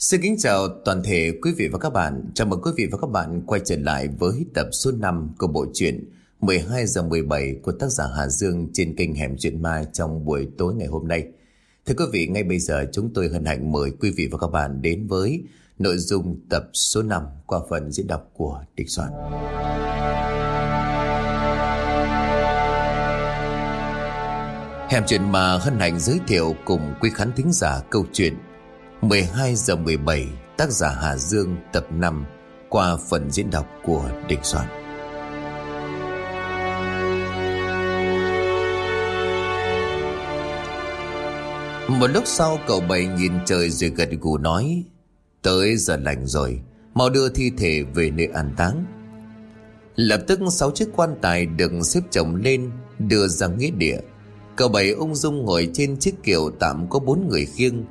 Xin kính chào toàn thể quý vị và các bạn. Chào mừng quý vị và các bạn quay trở lại với tập số 5 của bộ truyện 12 giờ 17 của tác giả Hà Dương trên kênh Hẻm Chuyện Ma trong buổi tối ngày hôm nay. Thưa quý vị, ngay bây giờ chúng tôi hân hạnh mời quý vị và các bạn đến với nội dung tập số 5 qua phần diễn đọc của Địch Soạn. Hẻm Chuyện Ma hân hạnh giới thiệu cùng quý khán thính giả câu chuyện 12 giờ 17 tác giả Hà Dương, tập 5 qua phần diễn đọc của Địch Soạn. Một lúc sau, cậu bảy nhìn trời rồi gật gù nói, Tới giờ lành rồi, Mau đưa thi thể về nơi an táng Lập tức, sáu chiếc quan tài được xếp chồng lên, Đưa ra nghĩa địa Cậu bảy ung dung ngồi trên chiếc kiệu tạm có bốn người khiêng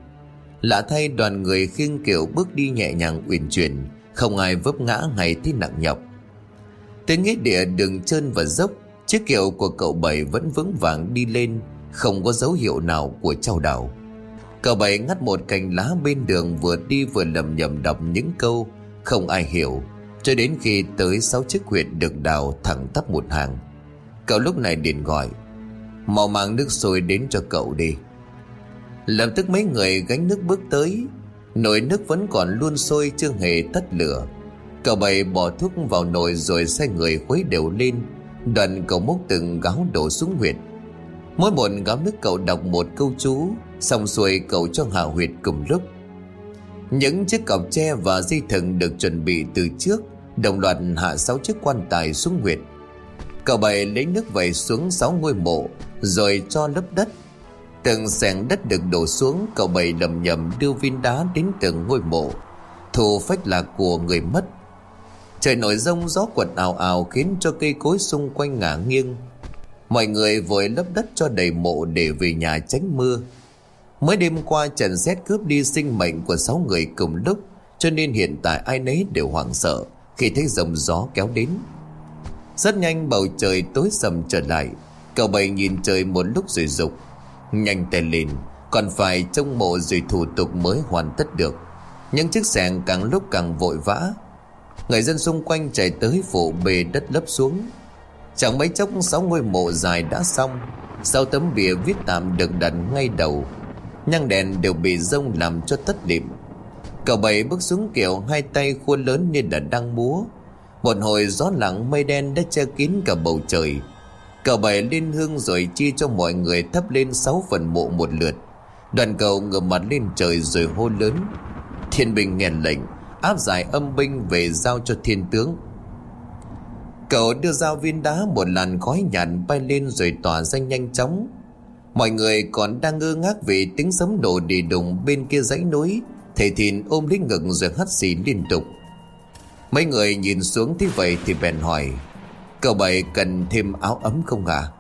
Lạ thay đoàn người khiêng kiệu bước đi nhẹ nhàng uyển chuyển, Không ai vấp ngã hay thi nặng nhọc. Tới nghĩa địa đường trơn và dốc, Chiếc kiệu của cậu bảy vẫn vững vàng đi lên, Không có dấu hiệu nào của trao đảo. Cậu bảy ngắt một cành lá bên đường Vừa đi vừa lầm nhầm đọc những câu Không ai hiểu, Cho đến khi tới sáu chiếc huyệt được đào thẳng tắp một hàng. Cậu lúc này điện gọi, Mau mang nước sôi đến cho cậu đi. Lập tức mấy người gánh nước bước tới. Nồi nước vẫn còn luôn sôi, chưa hề tắt lửa. Cậu bày bỏ thuốc vào nồi rồi xoay người khuấy đều lên. Đoạn cậu múc từng gáo đổ xuống huyệt. Mỗi một gáo nước cậu đọc một câu chú, Xong xuôi cậu cho hạ huyệt cùng lúc. Những chiếc cọc tre và dây thừng được chuẩn bị từ trước, Đồng loạt hạ sáu chiếc quan tài xuống huyệt. Cậu bày lấy nước vẩy xuống sáu ngôi mộ, Rồi cho lấp đất. Từng sẻng đất được đổ xuống, Cậu bảy lầm nhầm đưa viên đá đến từng ngôi mộ. Thù phách là của người mất. Trời nổi rông, gió quật ào ào Khiến cho cây cối xung quanh ngả nghiêng. Mọi người vội lấp đất cho đầy mộ Để về nhà tránh mưa. Mới đêm qua, trần xét cướp đi sinh mệnh Của sáu người cùng lúc, Cho nên hiện tại ai nấy đều hoảng sợ Khi thấy dòng gió kéo đến. Rất nhanh bầu trời tối sầm trở lại. Cậu bảy nhìn trời một lúc rồi rục. Nhanh tay lên, Còn phải trông mộ rồi thủ tục mới hoàn tất được. Những chiếc xẻng càng lúc càng vội vã. Người dân xung quanh chạy tới phủ bề đất lấp xuống. Chẳng mấy chốc sáu ngôi mộ dài đã xong. Sau tấm bìa viết tạm được đặt ngay đầu, Nhang đèn đều bị rông làm cho tất điểm Cậu bảy bước xuống kiểu Hai tay khuôn lớn như đã đang múa. Một hồi gió lặng mây đen đã che kín cả bầu trời. Cậu bảy lên hương rồi chia cho mọi người thắp lên sáu phần mộ một lượt. Đoàn cầu ngửa mặt lên trời rồi hô lớn. Thiên binh nghe lệnh, Áp giải âm binh về giao cho thiên tướng. Cậu đưa dao viên đá một làn khói nhàn bay lên rồi tỏa ra nhanh chóng. Mọi người còn đang ngơ ngác vì tiếng sấm nổ đi đùng bên kia dãy núi. Thầy thìn ôm lấy ngực rồi hắt xì liên tục. Mấy người nhìn xuống thế vậy thì bèn hỏi Cậu bảy cần thêm áo ấm không ạ? À?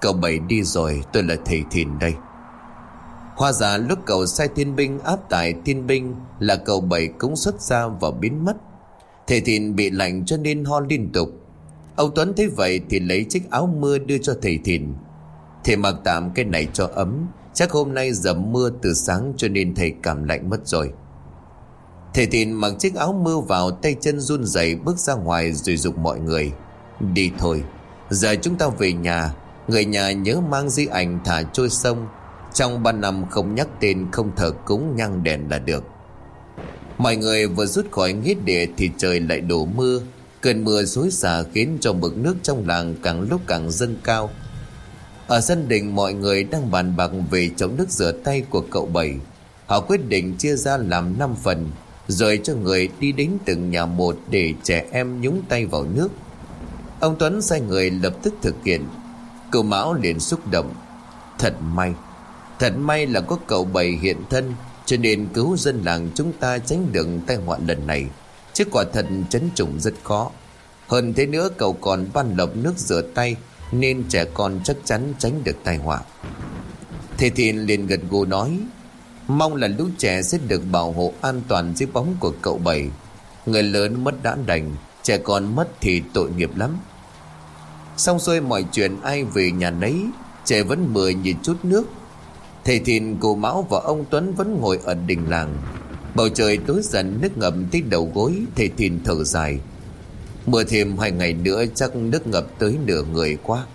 Cậu bảy đi rồi, tôi là thầy thìn đây. Hoa giả lúc cậu sai thiên binh, áp tải thiên binh Là cậu bảy cũng xuất ra và biến mất. Thầy thìn bị lạnh cho nên ho liên tục. Ông Tuấn thấy vậy thì lấy chiếc áo mưa đưa cho thầy thìn. Thầy mặc tạm cái này cho ấm. Chắc hôm nay dầm mưa từ sáng cho nên thầy cảm lạnh mất rồi. Thầy thìn mặc chiếc áo mưa vào, tay chân run rẩy bước ra ngoài rồi dục mọi người. Đi thôi. Giờ chúng ta về nhà. Người nhà nhớ mang di ảnh thả trôi sông. Trong ba năm không nhắc tên, Không thờ cúng, nhang đèn là được. Mọi người vừa rút khỏi nghĩa địa Thì trời lại đổ mưa. Cơn mưa xối xả khiến cho mực nước trong làng Càng lúc càng dâng cao. Ở sân đình, mọi người đang bàn bạc Về chống nước rửa tay của cậu bảy. Họ quyết định chia ra làm 5 phần, Rồi cho người đi đến từng nhà một Để trẻ em nhúng tay vào nước. Ông Tuấn sai người lập tức thực hiện. Cậu Mão liền xúc động. Thật may. Thật may là có cậu bảy hiện thân, Cho nên cứu dân làng chúng ta tránh được tai họa lần này. Chứ quả thật chấn trùng rất khó. Hơn thế nữa, cậu còn ban lọc nước rửa tay, Nên trẻ con chắc chắn tránh được tai họa. Thầy thiện liền gật gù nói, Mong là lũ trẻ sẽ được bảo hộ an toàn dưới bóng của cậu bảy Người lớn mất đã đành. Trẻ con mất thì tội nghiệp lắm. Xong xuôi mọi chuyện ai về nhà nấy Trẻ vẫn mười nhìn chút nước. Thầy Thìn, cô Mão và ông Tuấn vẫn ngồi ở đình làng. Bầu trời tối dần nước ngập tới đầu gối Thầy thìn thở dài. Mưa thêm hai ngày nữa chắc nước ngập tới nửa người quá.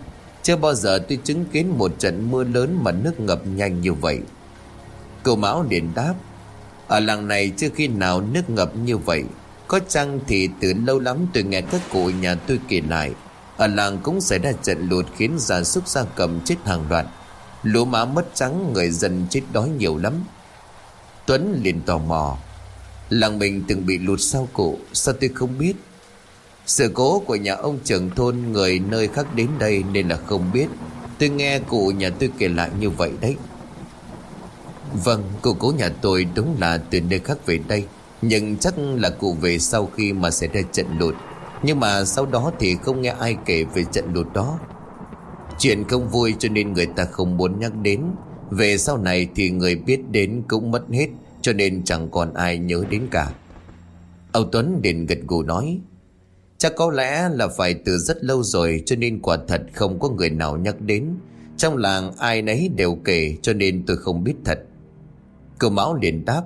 Chưa bao giờ tôi chứng kiến một trận mưa lớn mà nước ngập nhanh như vậy. Cô Mão liền đáp Ở làng này chưa khi nào nước ngập như vậy. Có chăng thì từ lâu lắm tôi nghe các cụ nhà tôi kể lại, Ở làng cũng xảy ra trận lụt khiến gia súc gia cầm chết hàng loạt. Lúa má mất trắng, người dân chết đói nhiều lắm. Tuấn liền tò mò, Làng mình từng bị lụt sao cụ? Sao tôi không biết? Sự cố của nhà ông trưởng thôn, Người nơi khác đến đây nên là không biết. Tôi nghe cụ nhà tôi kể lại như vậy đấy. Vâng cụ cố nhà tôi đúng là từ nơi khác về đây. Nhưng chắc là cụ về sau khi mà xảy ra trận lụt. Nhưng mà sau đó thì không nghe ai kể về trận lụt đó. Chuyện không vui cho nên người ta không muốn nhắc đến. Về sau này thì người biết đến cũng mất hết, Cho nên chẳng còn ai nhớ đến cả. Âu Tuấn liền gật gù nói, Chắc có lẽ là phải từ rất lâu rồi Cho nên quả thật không có người nào nhắc đến. Trong làng ai nấy đều kể Cho nên tôi không biết thật. Cô Mão liền đáp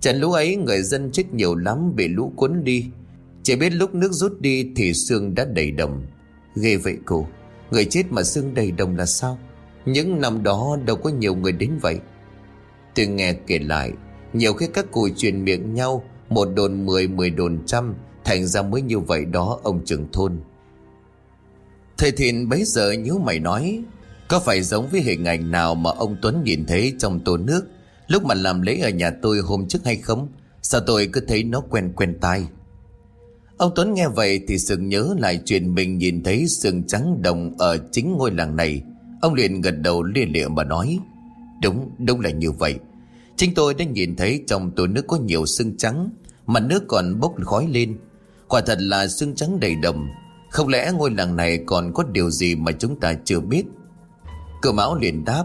Trận lũ ấy người dân chết nhiều lắm Bị lũ cuốn đi. Chỉ biết lúc nước rút đi Thì xương đã đầy đồng Ghê vậy cô Người chết mà xương đầy đồng là sao? Những năm đó đâu có nhiều người đến vậy. Tôi nghe kể lại Nhiều khi các cụ truyền miệng nhau Một đồn mười, mười đồn trăm Thành ra mới như vậy đó ông trưởng thôn. Thầy Thìn bấy giờ nhớ mày nói Có phải giống với hình ảnh nào mà ông Tuấn nhìn thấy trong tô nước Lúc mà làm lễ ở nhà tôi hôm trước hay không Sao tôi cứ thấy nó quen quen tai Ông Tuấn nghe vậy thì sừng nhớ lại chuyện mình nhìn thấy sừng trắng đồng ở chính ngôi làng này. Ông liền gật đầu lia lịa mà nói. Đúng, đúng là như vậy. Chính tôi đã nhìn thấy trong tổ nước có nhiều sương trắng, mặt nước còn bốc khói lên. Quả thật là sương trắng đầy đầm. Không lẽ ngôi làng này còn có điều gì mà chúng ta chưa biết? Cửa máu liền đáp.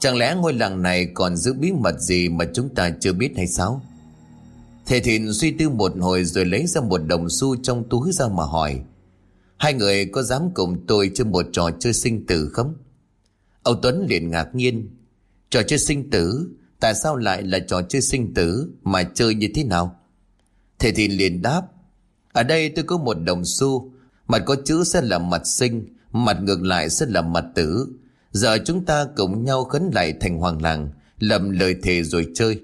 Chẳng lẽ ngôi làng này còn giữ bí mật gì mà chúng ta chưa biết hay sao? Thầy Thìn suy tư một hồi rồi lấy ra một đồng xu trong túi ra mà hỏi. Hai người có dám cùng tôi chơi một trò chơi sinh tử không? Ông Tuấn liền ngạc nhiên. Trò chơi sinh tử? Tại sao lại là trò chơi sinh tử mà chơi như thế nào? Thầy Thìn liền đáp. Ở đây tôi có một đồng xu. Mặt có chữ sẽ là mặt sinh, mặt ngược lại sẽ là mặt tử. Giờ chúng ta cùng nhau khấn lại thành hoàng làng, lầm lời thề rồi chơi.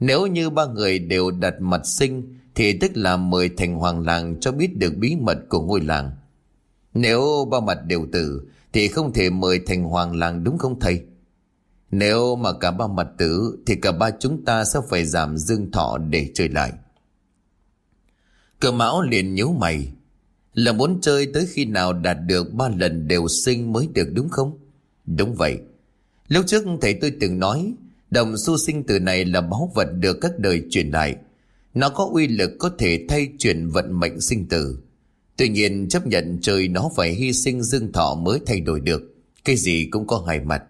Nếu như ba người đều đặt mặt sinh thì tức là mời thành hoàng làng cho biết được bí mật của ngôi làng. Nếu ba mặt đều tử thì không thể mời thành hoàng làng đúng không thầy? Nếu mà cả ba mặt tử thì cả ba chúng ta sẽ phải giảm dương thọ để chơi lại. Cờ mão liền nhíu mày là muốn chơi tới khi nào đạt được ba lần đều sinh mới được đúng không? Đúng vậy. Lúc trước thầy tôi từng nói, Đồng xu sinh tử này là báu vật được các đời truyền lại. Nó có uy lực có thể thay chuyển vận mệnh sinh tử. Tuy nhiên, chấp nhận trời nó phải hy sinh dương thọ mới thay đổi được. Cái gì cũng có hai mặt.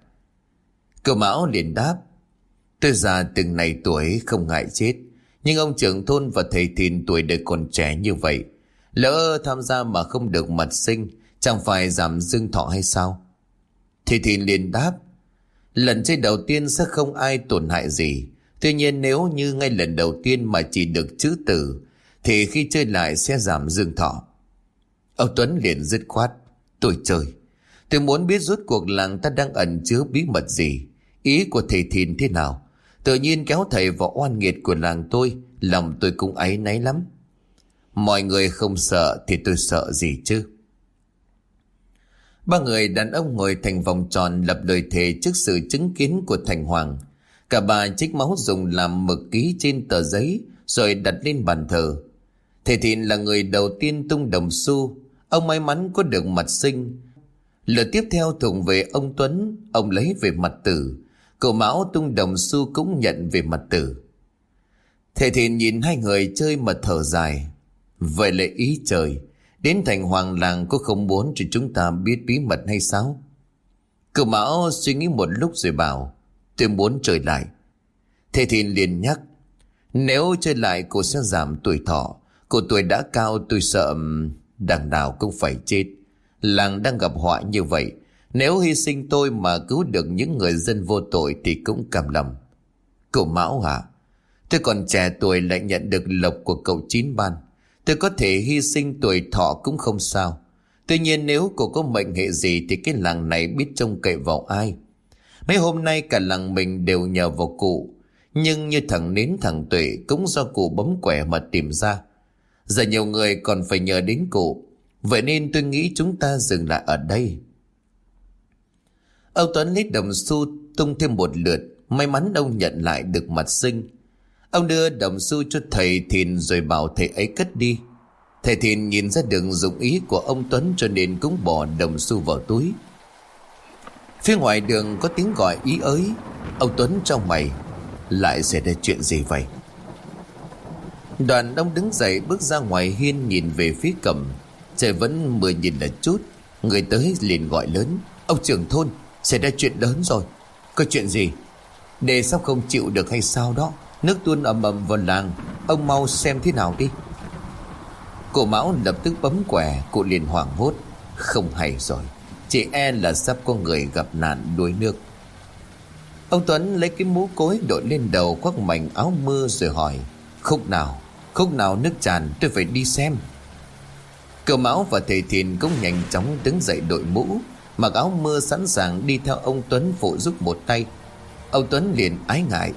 Cậu Mão liền đáp. Tôi già từng này tuổi không ngại chết. Nhưng ông trưởng thôn và thầy thìn tuổi đời còn trẻ như vậy. Lỡ tham gia mà không được mặt sinh. Chẳng phải giảm dương thọ hay sao? Thầy thì liền đáp. Lần chơi đầu tiên sẽ không ai tổn hại gì. Tuy nhiên nếu như ngay lần đầu tiên mà chỉ được chữ tử, thì khi chơi lại sẽ giảm dương thọ. Ông Tuấn liền dứt khoát. Tôi chơi. Tôi muốn biết rốt cuộc làng ta đang ẩn chứa bí mật gì. Ý của thầy thìn thế nào. Tự nhiên kéo thầy vào oan nghiệt của làng tôi, lòng tôi cũng áy náy lắm. Mọi người không sợ thì tôi sợ gì chứ. Ba người đàn ông ngồi thành vòng tròn lập lời thề trước sự chứng kiến của Thành Hoàng. Cả bà trích máu dùng làm mực ký trên tờ giấy rồi đặt lên bàn thờ. Thầy Thịnh là người đầu tiên tung đồng xu. Ông may mắn có được mặt sinh. Lượt tiếp theo thuộc về ông Tuấn, ông lấy về mặt tử. Cậu Mão tung đồng xu cũng nhận về mặt tử. Thầy Thịnh nhìn hai người chơi mà thở dài. Vậy là ý trời, Đến thành hoàng làng có không muốn cho chúng ta biết bí mật hay sao? Cửu Mão suy nghĩ một lúc rồi bảo, Tôi muốn chơi lại. Thế thì liền nhắc, Nếu chơi lại cô sẽ giảm tuổi thọ, Cô tuổi đã cao, tôi sợ Đằng nào cũng phải chết. Làng đang gặp họa như vậy, Nếu hy sinh tôi mà cứu được những người dân vô tội Thì cũng cảm lòng. Cậu Mão hả? Tôi còn trẻ tuổi lại nhận được lộc của cậu chín ban. Tôi có thể hy sinh tuổi thọ cũng không sao. Tuy nhiên nếu cô có mệnh hệ gì Thì cái làng này biết trông cậy vào ai. Mấy hôm nay cả làng mình đều nhờ vào cụ. Nhưng như thằng nến thằng tuệ Cũng do cụ bấm quẻ mà tìm ra. Giờ nhiều người còn phải nhờ đến cụ. Vậy nên tôi nghĩ chúng ta dừng lại ở đây. Ông Tuấn lấy đồng xu tung thêm một lượt. May mắn ông nhận lại được mặt sinh Ông đưa đồng xu cho thầy Thìn rồi bảo thầy ấy cất đi. Thầy Thìn nhìn ra đường dụng ý của ông Tuấn cho nên cũng bỏ đồng xu vào túi. Phía ngoài đường có tiếng gọi ý ới. Ông Tuấn trong mày, Lại xảy ra chuyện gì vậy? Đoàn đông đứng dậy bước ra ngoài hiên nhìn về phía cầm. Trời vẫn mưa nhìn là chút. Người tới liền gọi lớn, Ông trưởng thôn, xảy ra chuyện lớn rồi. Có chuyện gì? Đề sắp không chịu được hay sao đó? Nước tuôn ầm ầm vào làng. Ông mau xem thế nào đi. Cô Mão lập tức bấm quẻ, Cụ liền hoảng hốt. Không hay rồi, Chị e là sắp có người gặp nạn đuối nước. Ông Tuấn lấy cái mũ cối đội lên đầu khoác mảnh áo mưa rồi hỏi, Khúc nào? Khúc nào nước tràn? Tôi phải đi xem. Cờ Mão và thầy thiền cũng nhanh chóng đứng dậy đội mũ, Mặc áo mưa sẵn sàng đi theo ông Tuấn phụ giúp một tay. Ông Tuấn liền ái ngại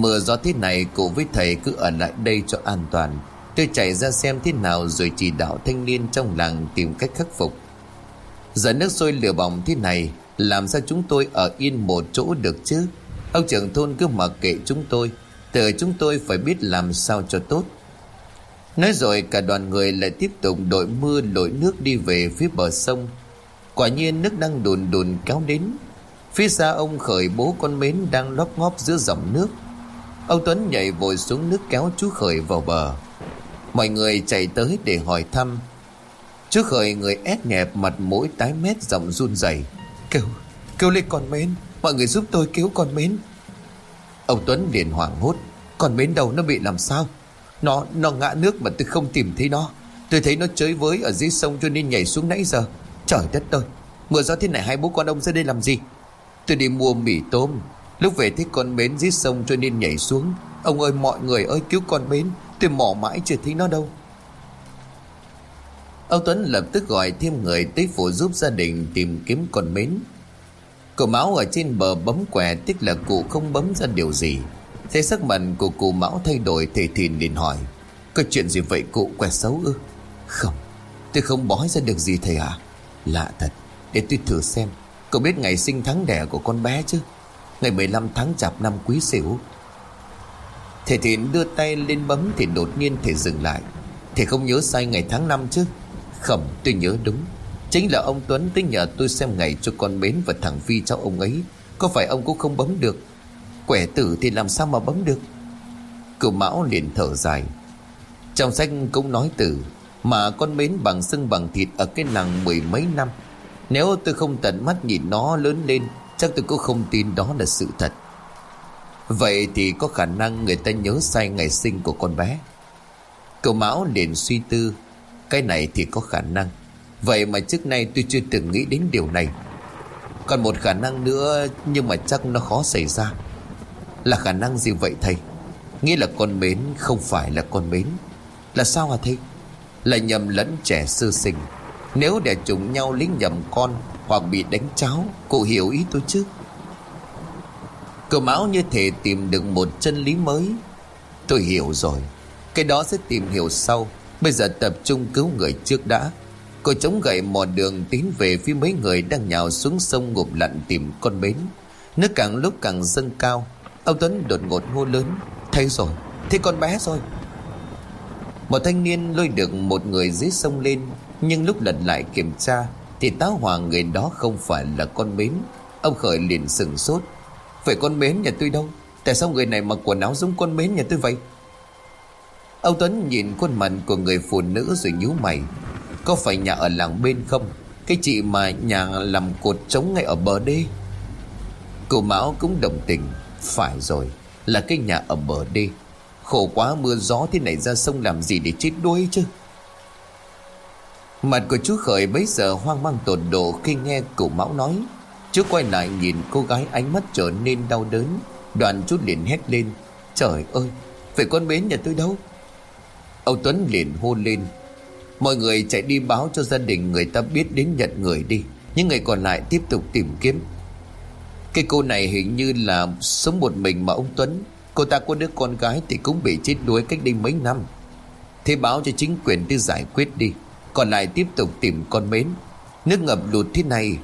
Mưa gió thế này cụ với thầy cứ ở lại đây cho an toàn. Tôi chạy ra xem thế nào rồi chỉ đạo thanh niên trong làng tìm cách khắc phục. Giờ nước sôi lửa bỏng thế này, Làm sao chúng tôi ở yên một chỗ được chứ? Ông trưởng thôn cứ mặc kệ chúng tôi Từ chúng tôi phải biết làm sao cho tốt. Nói rồi cả đoàn người lại tiếp tục đội mưa lội nước đi về phía bờ sông. Quả nhiên nước đang đùn đùn kéo đến. Phía xa ông khởi bố con mến đang lóp ngóp giữa dòng nước. Ông Tuấn nhảy vội xuống nước kéo chú khởi vào bờ. Mọi người chạy tới để hỏi thăm. Chú khởi người ép nhẹp mặt mũi tái mét giọng run rẩy. Kêu, kêu lên con mến Mọi người giúp tôi cứu con mến. Ông Tuấn liền hoảng hốt. Con mến đầu nó bị làm sao? Nó, nó ngã nước mà tôi không tìm thấy nó. Tôi thấy nó chơi với ở dưới sông cho nên nhảy xuống nãy giờ. Trời đất ơi Mưa gió thế này hai bố con ông ra đây làm gì? Tôi đi mua mì tôm Lúc về thấy con bến dưới sông cho nên nhảy xuống. Ông ơi, mọi người ơi, cứu con bến. Tôi mò mãi chưa thấy nó đâu. Ông Tuấn lập tức gọi thêm người tới phụ giúp gia đình tìm kiếm con mến Cụ Mão ở trên bờ bấm quẻ Tức là cụ không bấm ra điều gì. Thế sắc mặt của cụ Mão thay đổi Thầy Thìn liền hỏi, Có chuyện gì vậy, cụ quẻ xấu ư? Không, Tôi không bói ra được gì thầy ạ. À? Lạ thật, Để tôi thử xem. Cậu biết ngày sinh tháng đẻ của con bé chứ? Ngày 15 tháng chạp năm quý sửu. Thầy thiện đưa tay lên bấm Thì đột nhiên thầy dừng lại. Thầy không nhớ sai ngày tháng năm chứ? Không, tôi nhớ đúng. Chính là ông Tuấn tới nhờ tôi xem ngày cho con Mến Và thằng Phi cháu ông ấy. Có phải ông cũng không bấm được? Quẻ tử thì làm sao mà bấm được? Cửu Mão liền thở dài. Trong sách cũng nói từ, Mà con Mến bằng xưng bằng thịt Ở cái làng mười mấy năm. Nếu tôi không tận mắt nhìn nó lớn lên Chắc tôi cũng không tin đó là sự thật. Vậy thì có khả năng người ta nhớ sai ngày sinh của con bé. Cậu Mão liền suy tư, Cái này thì có khả năng. Vậy mà trước nay tôi chưa từng nghĩ đến điều này. Còn một khả năng nữa, Nhưng mà chắc nó khó xảy ra. Là khả năng gì vậy thầy? Nghĩa là con mến, không phải là con mến. Là sao hả thầy? Là nhầm lẫn trẻ sơ sinh. Nếu để chúng nhau lính nhầm con Hoặc bị đánh cháo cô hiểu ý tôi chứ? Cậu máu như thể tìm được một chân lý mới. Tôi hiểu rồi. Cái đó sẽ tìm hiểu sau. Bây giờ tập trung cứu người trước đã. Cô chống gậy mò đường tiến về phía mấy người đang nhào xuống sông ngụp lặn tìm con bến. Nước càng lúc càng dâng cao. Ông Tuấn đột ngột hô lớn. Thấy rồi, thấy con bé rồi. Một thanh niên lôi được một người dưới sông lên. Nhưng lúc lật lại kiểm tra, Thì táo hoàng người đó không phải là con bến Ông Khởi liền sừng sốt. Vậy con bến nhà tôi đâu? Tại sao người này mặc quần áo giống con bến nhà tôi vậy? Ông Tuấn nhìn khuôn mặt của người phụ nữ rồi nhíu mày. Có phải nhà ở làng bên không? Cái chị mà nhà làm cột trống ngay ở bờ đê. Cô Mão cũng đồng tình. Phải rồi, Là cái nhà ở bờ đê. Khổ quá, mưa gió thế này ra sông làm gì để chết đuối chứ? Mặt của chú Khởi bấy giờ hoang mang tột độ khi nghe cụ Mão nói. Chú quay lại nhìn cô gái ánh mắt trở nên đau đớn. Đoàn chú liền hét lên, Trời ơi Vậy con bến nhà tôi đâu? Ông Tuấn liền hôn lên, Mọi người chạy đi báo cho gia đình người ta biết đến nhận người đi, Những người còn lại tiếp tục tìm kiếm. Cái cô này hình như là sống một mình mà ông Tuấn. Cô ta có đứa con gái thì cũng bị chết đuối cách đây mấy năm. Thế báo cho chính quyền đi giải quyết đi. Còn lại tiếp tục tìm con mến Nước ngập lụt thế này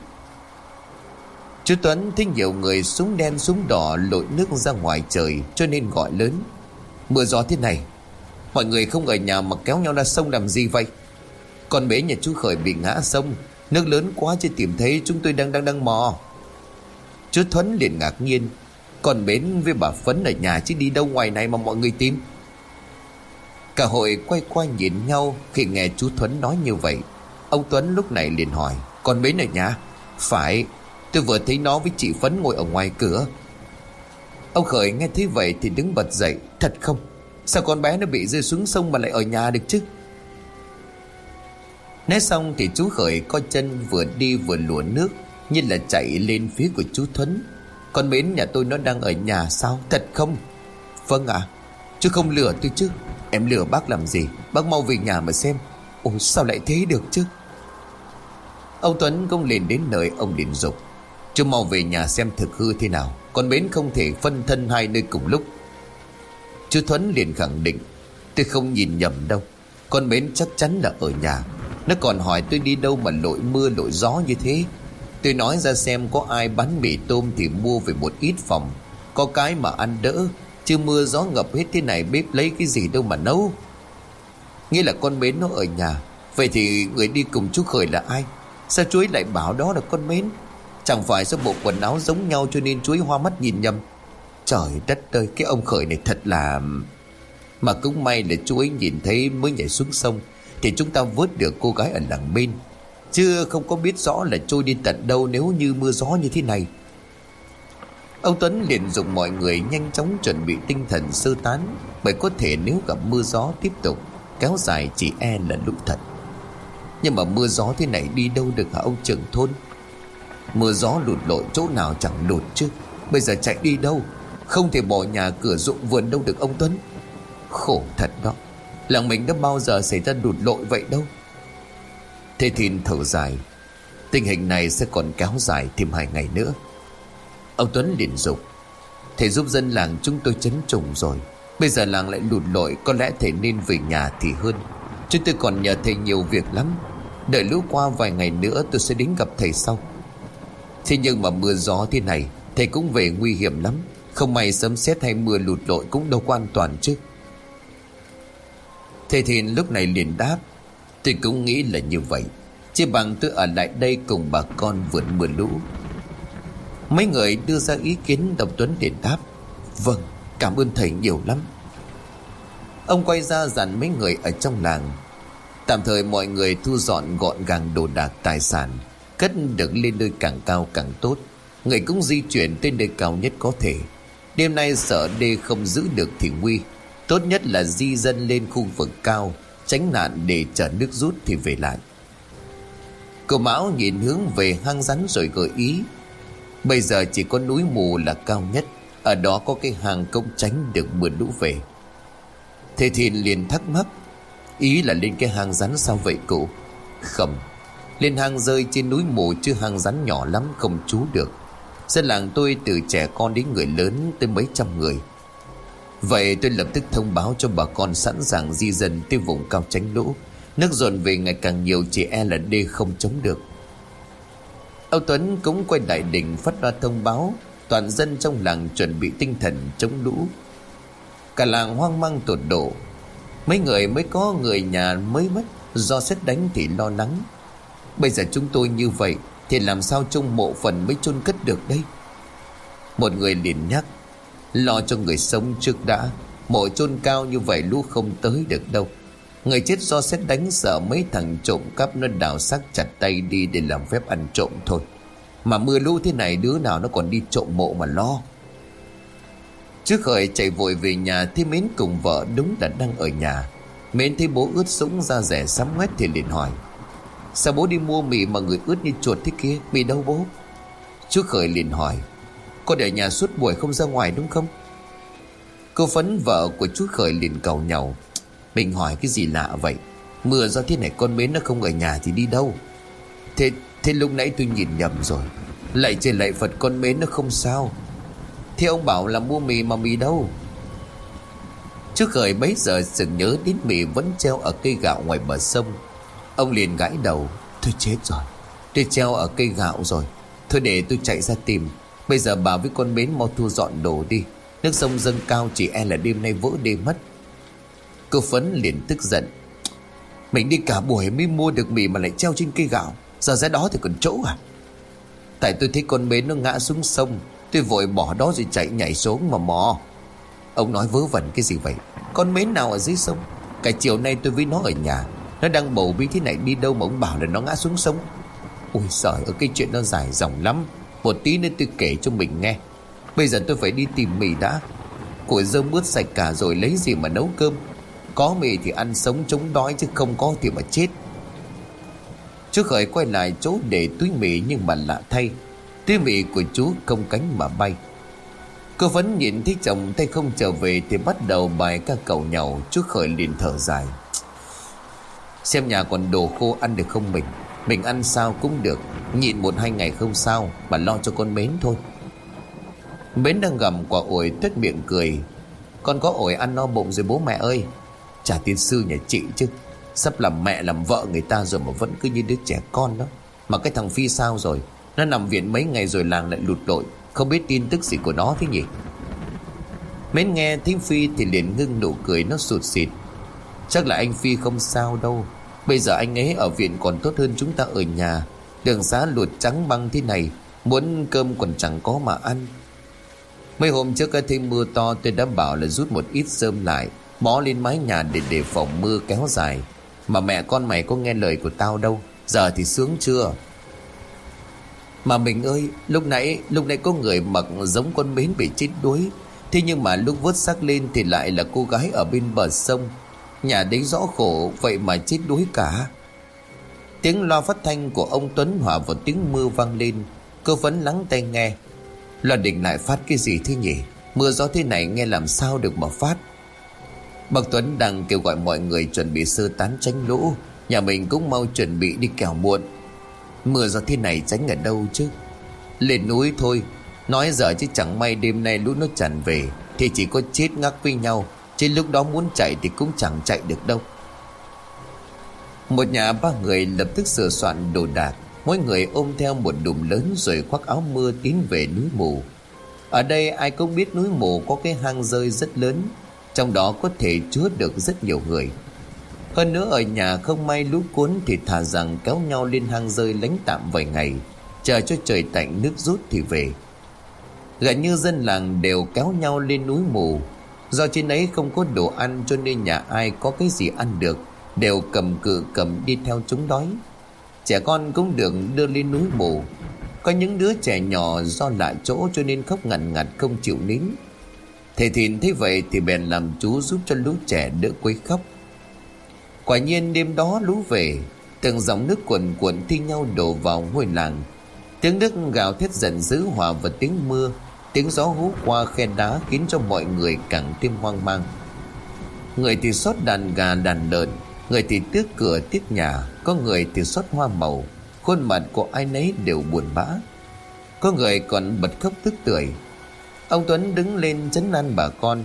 Chú Tuấn thấy nhiều người súng đen súng đỏ lội nước ra ngoài trời cho nên gọi lớn. Mưa gió thế này, mọi người không ở nhà mà kéo nhau ra sông làm gì vậy? Con bé nhà chú Khởi bị ngã sông, nước lớn quá chưa tìm thấy chúng tôi đang đang đang mò. Chú Thuấn liền ngạc nhiên, còn bến với bà Phấn ở nhà chứ đi đâu ngoài này mà mọi người tìm. Cả hội quay qua nhìn nhau khi nghe chú Thuấn nói như vậy. Ông Tuấn lúc này liền hỏi, con bến ở nhà? Phải, Tôi vừa thấy nó với chị Phấn ngồi ở ngoài cửa. Ông Khởi nghe thấy vậy thì đứng bật dậy Thật không? Sao con bé nó bị rơi xuống sông mà lại ở nhà được chứ? Nói xong thì chú Khởi co chân vừa đi vừa lùa nước Như là chạy lên phía của chú Thuấn. Con mến nhà tôi nó đang ở nhà sao? Thật không? Vâng ạ à, Chứ không lừa tôi chứ. Em lừa bác làm gì? Bác mau về nhà mà xem. Ôi, sao lại thế được chứ? Ông Tuấn cũng liền đến nơi ông liền dục. Chú mau về nhà xem thực hư thế nào. Con Bến không thể phân thân hai nơi cùng lúc. Chú Thuấn liền khẳng định, Tôi không nhìn nhầm đâu. Con Bến chắc chắn là ở nhà. Nó còn hỏi tôi đi đâu mà lội mưa lội gió như thế. Tôi nói ra xem có ai bán mì tôm thì mua về một ít phòng. Có cái mà ăn đỡ. Chứ mưa gió ngập hết thế này bếp lấy cái gì đâu mà nấu. Nghĩa là con Bến nó ở nhà. Vậy thì người đi cùng chú Khởi là ai? Sao chú ấy lại bảo đó là con Bến Chẳng phải do bộ quần áo giống nhau cho nên chuối hoa mắt nhìn nhầm. Trời đất ơi, cái ông khởi này thật là Mà cũng may là chú ấy nhìn thấy mới nhảy xuống sông, Thì chúng ta vớt được cô gái ở làng bên. Chưa không có biết rõ là trôi đi tận đâu nếu như mưa gió như thế này. Ông Tuấn liền dùng mọi người nhanh chóng chuẩn bị tinh thần sơ tán, Bởi có thể nếu gặp mưa gió tiếp tục, Kéo dài chỉ e là lũ thật. Nhưng mà mưa gió thế này đi đâu được hả ông trưởng thôn? Mưa gió lụt lội chỗ nào chẳng lụt chứ? Bây giờ chạy đi đâu? Không thể bỏ nhà cửa ruộng vườn đâu được ông Tuấn. Khổ thật đó, Làng mình đã bao giờ xảy ra lụt lội vậy đâu? Thế Thìn thở dài, Tình hình này sẽ còn kéo dài thêm hai ngày nữa. Ông Tuấn liền dục Thầy giúp dân làng chúng tôi chấn trùng rồi, Bây giờ làng lại lụt lội, Có lẽ thầy nên về nhà thì hơn. Chúng tôi còn nhờ thầy nhiều việc lắm, Đợi lũ qua vài ngày nữa tôi sẽ đến gặp thầy sau. Thế nhưng mà mưa gió thế này, Thầy cũng về nguy hiểm lắm, Không may sấm sét hay mưa lụt lội cũng đâu có an toàn chứ. Thầy Thìn lúc này liền đáp, Tôi cũng nghĩ là như vậy, Chỉ bằng tôi ở lại đây cùng bà con vượt mưa lũ Mấy người đưa ra ý kiến Đồng Tuấn liền đáp Vâng cảm ơn thầy nhiều lắm. Ông quay ra dặn mấy người ở trong làng. Tạm thời mọi người thu dọn gọn gàng đồ đạc tài sản, Cất được lên nơi càng cao càng tốt. Người cũng di chuyển tới nơi cao nhất có thể. Đêm nay sợ đê không giữ được thì nguy. Tốt nhất là di dân lên khu vực cao, Tránh nạn để chờ nước rút thì về lại. Cậu Mão nhìn hướng về hang rắn rồi gợi ý Bây giờ chỉ có núi mù là cao nhất. Ở đó có cái hang công tránh được mưa lũ về. Thế thì liền thắc mắc, Ý là lên cái hang rắn sao vậy cụ? Không, lên hang rơi trên núi mù chứ hang rắn nhỏ lắm không trú được. Dân làng tôi từ trẻ con đến người lớn tới mấy trăm người. Vậy tôi lập tức thông báo cho bà con sẵn sàng di dân tới vùng cao tránh lũ. Nước dồn về ngày càng nhiều, chỉ e là đê không chống được. Âu Tuấn cũng quay đại đỉnh phát ra thông báo, Toàn dân trong làng chuẩn bị tinh thần chống lũ. Cả làng hoang mang tột độ. Mấy người mới có người nhà mới mất, Do xét đánh thì lo lắng. Bây giờ chúng tôi như vậy Thì làm sao trong mộ phần mới chôn cất được đây? Một người liền nhắc, Lo cho người sống trước đã, Mộ chôn cao như vậy lũ không tới được đâu. Người chết do xét đánh sợ mấy thằng trộm cắp nó đào xác chặt tay đi để làm phép ăn trộm thôi. Mà mưa lũ thế này đứa nào nó còn đi trộm mộ mà lo. Trước khởi chạy vội về nhà thì Mến cùng vợ đúng là đang ở nhà. Mến thấy bố ướt sũng ra rẻ sắm ngoét thì liền hỏi, Sao bố đi mua mì mà người ướt như chuột thế kia? Mì đâu bố? Chú Khởi liền hỏi Con ở nhà suốt buổi không ra ngoài đúng không? Cô Phấn vợ của chú Khởi liền cầu nhau mình hỏi cái gì lạ vậy? Mưa do thế này con mến nó không ở nhà thì đi đâu? Thế thế lúc nãy tôi nhìn nhầm rồi. Lại trên lại Phật con mến nó không sao. Thế ông bảo là mua mì mà mì đâu? Chú Khởi bấy giờ sừng nhớ đến mì vẫn treo ở cây gạo ngoài bờ sông. Ông liền gãi đầu, Thôi chết rồi, Tôi treo ở cây gạo rồi. Thôi để tôi chạy ra tìm. Bây giờ bà với con mến mau thu dọn đồ đi. Nước sông dâng cao chỉ e là đêm nay vỡ đêm mất. Cô Phấn liền tức giận. Mình đi cả buổi mới mua được mì mà lại treo trên cây gạo. Giờ ra đó thì còn chỗ à? Tại tôi thấy con bến nó ngã xuống sông, Tôi vội bỏ đó rồi chạy nhảy xuống mà mò. Ông nói vớ vẩn cái gì vậy? Con mến nào ở dưới sông? Cả chiều nay tôi với nó ở nhà. Nó đang bầu bí thế này đi đâu mà ông bảo là nó ngã xuống sông? Ôi giời ở cái chuyện nó dài dòng lắm. Một tí nữa tôi kể cho mình nghe. Bây giờ tôi phải đi tìm mì đã. Củi dơm bớt sạch cả rồi lấy gì mà nấu cơm? Có mì thì ăn sống chống đói chứ không có thì mà chết. Chú Khởi quay lại chỗ để túi mì nhưng mà lạ thay. Túi mì của chú không cánh mà bay. Cô vẫn nhìn thấy chồng tay không trở về Thì bắt đầu bài ca cầu nhau Chú Khởi liền thở dài. Xem nhà còn đồ khô ăn được không mình? Mình ăn sao cũng được. Nhịn một hai ngày không sao, Mà lo cho con mến thôi. Mến đang gầm quả ổi tuyết miệng cười. Con có ổi ăn no bụng rồi bố mẹ ơi. Chả tiên sư nhà chị chứ. Sắp làm mẹ, làm vợ người ta rồi mà vẫn cứ như đứa trẻ con đó. Mà cái thằng Phi sao rồi? Nó nằm viện mấy ngày rồi làng lại lụt lội. Không biết tin tức gì của nó thế nhỉ? Mến nghe tiếng Phi thì liền ngưng nụ cười, nó sụt xịt Chắc là anh Phi không sao đâu. Bây giờ anh ấy ở viện còn tốt hơn chúng ta ở nhà. Đường xá lụt trắng băng thế này, Muốn cơm còn chẳng có mà ăn. Mấy hôm trước cái thêm mưa to, tôi đã bảo là rút một ít sơm lại. Bó lên mái nhà để đề phòng mưa kéo dài. Mà mẹ con mày có nghe lời của tao đâu, Giờ thì sướng chưa? Mà mình ơi, Lúc nãy lúc nãy có người mặc giống con mến bị chết đuối. Thế nhưng mà lúc vớt xác lên Thì lại là cô gái ở bên bờ sông. Nhà đấy rõ khổ, Vậy mà chết đuối cả. Tiếng loa phát thanh của ông Tuấn hòa vào tiếng mưa vang lên. Cô vẫn lắng tai nghe. Loa định lại phát cái gì thế nhỉ? Mưa gió thế này nghe làm sao được mà phát? Bác Tuấn đang kêu gọi mọi người chuẩn bị sơ tán tránh lũ. Nhà mình cũng mau chuẩn bị đi kẻo muộn. Mưa gió thế này tránh ở đâu chứ? Lên núi thôi. Nói giờ chứ chẳng may đêm nay lũ nó tràn về, Thì chỉ có chết ngắc với nhau. Trên lúc đó muốn chạy thì cũng chẳng chạy được đâu. Một nhà ba người lập tức sửa soạn đồ đạc. Mỗi người ôm theo một đùm lớn rồi khoác áo mưa tiến về núi mù. Ở đây ai cũng biết núi mù có cái hang rơi rất lớn. Trong đó có thể chứa được rất nhiều người. Hơn nữa ở nhà không may lũ cuốn thì thà rằng kéo nhau lên hang rơi lánh tạm vài ngày, Chờ cho trời tạnh nước rút thì về. Gần như dân làng đều kéo nhau lên núi mù. Do trên ấy không có đồ ăn cho nên nhà ai có cái gì ăn được, Đều cầm cự cầm đi theo chúng đói. Trẻ con cũng được đưa lên núi mù. Có những đứa trẻ nhỏ do lạ chỗ cho nên khóc ngặt ngặt không chịu nín. Thầy Thìn thấy vậy thì bèn làm chú giúp cho lũ trẻ đỡ quấy khóc. Quả nhiên đêm đó lũ về, Từng dòng nước cuồn cuộn thi nhau đổ vào ngôi làng. Tiếng nước gào thét giận dữ, hòa vào tiếng mưa. Tiếng gió hú qua khe đá khiến cho mọi người càng thêm hoang mang. Người thì xót đàn gà đàn lợn, Người thì tước cửa tiếc nhà, Có người thì xót hoa màu. Khuôn mặt của ai nấy đều buồn bã. Có người còn bật khóc tức tưởi Ông Tuấn đứng lên chấn an bà con.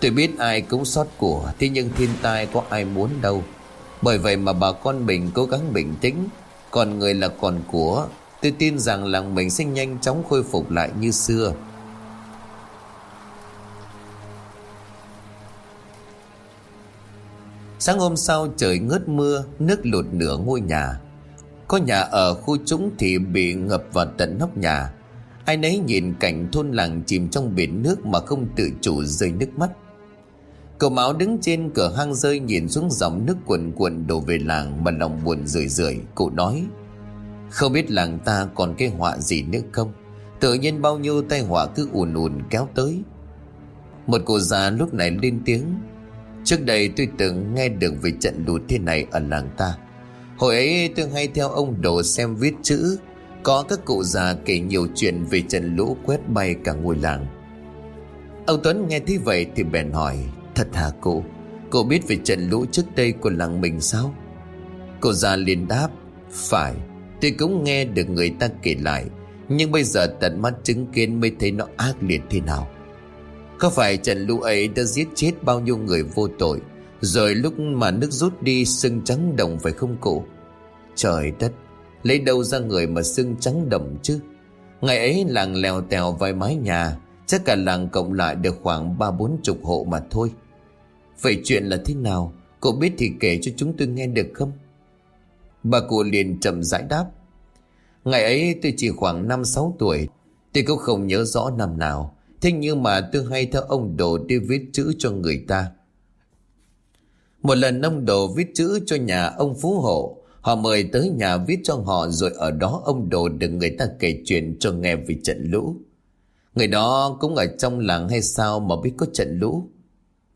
Tôi biết ai cũng xót của, Thế nhưng thiên tai có ai muốn đâu. Bởi vậy mà bà con mình cố gắng bình tĩnh. Còn người là còn của, Tôi tin rằng làng mình sẽ nhanh chóng khôi phục lại như xưa. Sáng hôm sau trời ngớt mưa, Nước lụt nửa ngôi nhà. Có nhà ở khu trũng thì bị ngập vào tận nóc nhà. Ai nấy nhìn cảnh thôn làng chìm trong biển nước Mà không tự chủ rơi nước mắt. Cậu Mão đứng trên cửa hang rơi Nhìn xuống dòng nước cuồn cuộn đổ về làng Mà lòng buồn rười rượi. Cậu nói, Không biết làng ta còn cái họa gì nữa không? Tự nhiên bao nhiêu tai họa cứ ùn ùn kéo tới. Một cô già lúc này lên tiếng, Trước đây tôi từng nghe được về trận lụt thế này ở làng ta. Hồi ấy tôi hay theo ông đồ xem viết chữ có các cụ già kể nhiều chuyện về trận lũ quét bay cả ngôi làng. Ông Tuấn nghe thấy vậy thì bèn hỏi, Thật hả cụ? Cụ biết về trận lũ trước đây của làng mình sao? Cụ già liền đáp, Phải Tôi cũng nghe được người ta kể lại, Nhưng bây giờ tận mắt chứng kiến mới thấy nó ác liệt thế nào. Có phải trận lũ ấy đã giết chết bao nhiêu người vô tội, Rồi lúc mà nước rút đi sưng trắng đồng phải không cụ? Trời đất Lấy đâu ra người mà xương trắng đậm chứ? Ngày ấy làng lèo tèo vài mái nhà, Chắc cả làng cộng lại được khoảng ba bốn chục hộ mà thôi. Vậy chuyện là thế nào? Cô biết thì kể cho chúng tôi nghe được không? Bà cụ liền chậm rãi đáp. Ngày ấy tôi chỉ khoảng năm sáu tuổi, Tôi cũng không nhớ rõ năm nào. Thế nhưng mà tôi hay theo ông Đồ đi viết chữ cho người ta. Một lần ông Đồ viết chữ cho nhà ông Phú Hộ Họ mời tới nhà viết cho họ Rồi ở đó ông Đồ được người ta kể chuyện cho nghe về trận lũ. Người đó cũng ở trong làng hay sao mà biết có trận lũ?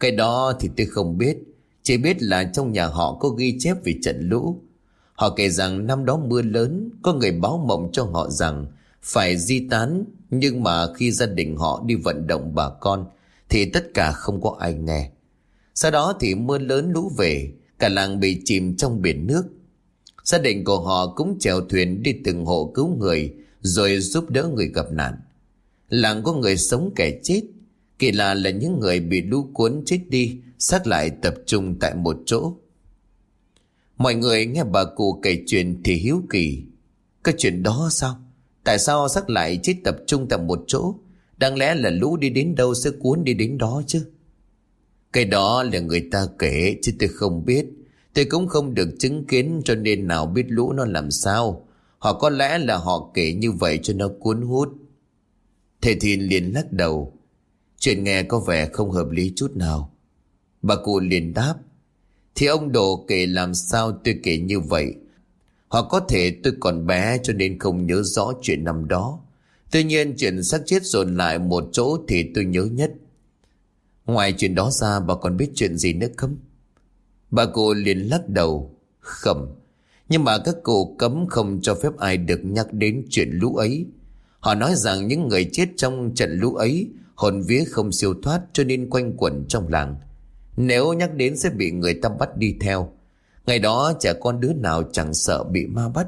Cái đó thì tôi không biết, Chỉ biết là trong nhà họ có ghi chép về trận lũ. Họ kể rằng năm đó mưa lớn, Có người báo mộng cho họ rằng Phải di tán, Nhưng mà khi gia đình họ đi vận động bà con Thì tất cả không có ai nghe. Sau đó thì mưa lớn lũ về, Cả làng bị chìm trong biển nước. Gia đình của họ cũng chèo thuyền đi từng hộ cứu người, Rồi giúp đỡ người gặp nạn. Làng có người sống kẻ chết, Kỳ lạ là những người bị lũ cuốn chết đi xác lại tập trung tại một chỗ. Mọi người nghe bà cụ kể chuyện thì hiếu kỳ. Cái chuyện đó sao? Tại sao xác lại chết tập trung tại một chỗ? Đáng lẽ là lũ đi đến đâu sẽ cuốn đi đến đó chứ? Cái đó là người ta kể, chứ tôi không biết. Tôi cũng không được chứng kiến cho nên nào biết lũ nó làm sao. Họ có lẽ là họ kể như vậy cho nó cuốn hút. Thầy Thìn liền lắc đầu. Chuyện nghe có vẻ không hợp lý chút nào. Bà cụ liền đáp. Thì ông Đồ kể làm sao tôi kể như vậy? Hoặc có thể tôi còn bé cho nên không nhớ rõ chuyện năm đó. Tuy nhiên chuyện xác chết dồn lại một chỗ thì tôi nhớ nhất. Ngoài chuyện đó ra bà còn biết chuyện gì nữa không? Bà cụ liền lắc đầu Khẩm Nhưng mà các cụ cấm không cho phép ai được nhắc đến chuyện lũ ấy Họ nói rằng những người chết trong trận lũ ấy hồn vía không siêu thoát cho nên quanh quẩn trong làng. Nếu nhắc đến sẽ bị người ta bắt đi theo. Ngày đó trẻ con đứa nào chẳng sợ bị ma bắt.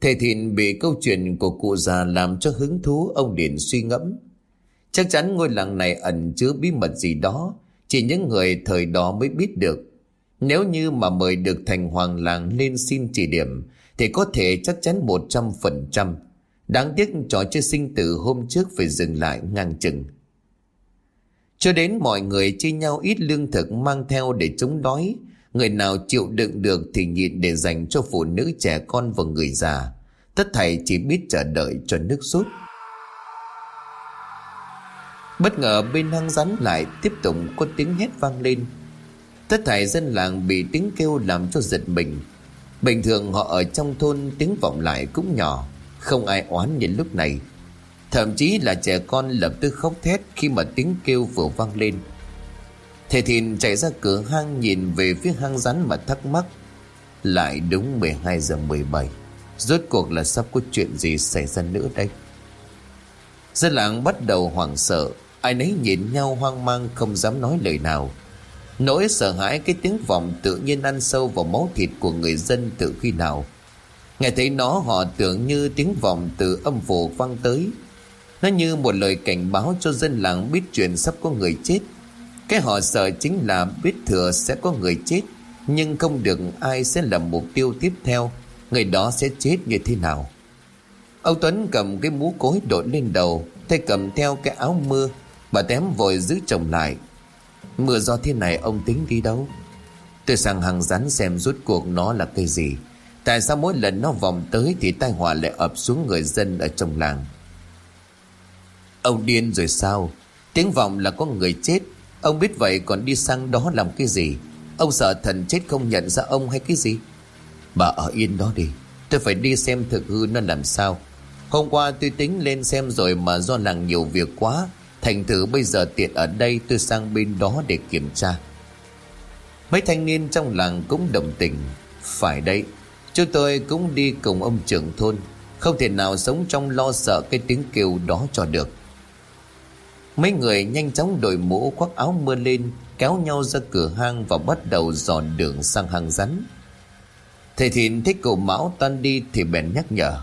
Thầy Thìn bị câu chuyện của cụ già làm cho hứng thú ông Điền suy ngẫm. Chắc chắn ngôi làng này ẩn chứa bí mật gì đó, chỉ những người thời đó mới biết được. Nếu như mà mời được thành hoàng làng lên xin chỉ điểm, thì có thể chắc chắn một trăm phần trăm Đáng tiếc trò chơi sinh tử hôm trước phải dừng lại ngang chừng. Cho đến mọi người chia nhau ít lương thực mang theo để chống đói. Người nào chịu đựng được thì nhịn để dành cho phụ nữ trẻ con và người già. Tất thảy chỉ biết chờ đợi cho nước rút. Bất ngờ bên hang rắn lại tiếp tục có tiếng hét vang lên. Tất thảy dân làng bị tiếng kêu làm cho giật mình. Bình thường họ ở trong thôn tiếng vọng lại cũng nhỏ. Không ai oán nhìn lúc này Thậm chí là trẻ con lập tức khóc thét Khi mà tiếng kêu vừa vang lên Thầy Thìn chạy ra cửa hang Nhìn về phía hang rắn mà thắc mắc Lại đúng 12 giờ 17 Rốt cuộc là sắp có chuyện gì xảy ra nữa đây Dân làng bắt đầu hoảng sợ Ai nấy nhìn nhau hoang mang, không dám nói lời nào. Nỗi sợ hãi cái tiếng vọng tự nhiên ăn sâu vào máu thịt của người dân từ khi nào. Nghe thấy nó, họ tưởng như tiếng vọng từ âm phủ vang tới. Nó như một lời cảnh báo cho dân làng biết chuyện sắp có người chết. Cái họ sợ chính là biết thừa sẽ có người chết, Nhưng không được ai sẽ là mục tiêu tiếp theo. Người đó sẽ chết như thế nào? Ông Tuấn cầm cái mũ cối đội lên đầu, Tay cầm theo cái áo mưa. Bà tém vội giữ chồng lại. Mưa do thế này ông tính đi đâu? Tôi sang hàng rắn xem rút cuộc nó là cây gì. Tại sao mỗi lần nó vòng tới Thì tai họa lại ập xuống người dân ở trong làng? Ông điên rồi sao? Tiếng vọng là có người chết. Ông biết vậy còn đi sang đó làm cái gì? Ông sợ thần chết không nhận ra ông hay cái gì? Bà ở yên đó đi. Tôi phải đi xem thực hư nó làm sao. Hôm qua tôi tính lên xem rồi Mà do làng nhiều việc quá. Thành thử bây giờ tiện ở đây tôi sang bên đó để kiểm tra. Mấy thanh niên trong làng cũng đồng tình. Phải đấy, Chúng tôi cũng đi cùng ông trưởng thôn. Không thể nào sống trong lo sợ cái tiếng kêu đó cho được. Mấy người nhanh chóng đổi mũ, khoác áo mưa lên, Kéo nhau ra cửa hang Và bắt đầu dò đường sang hang rắn. Thầy Thìn thích cậu Mão tan đi Thì bèn nhắc nhở.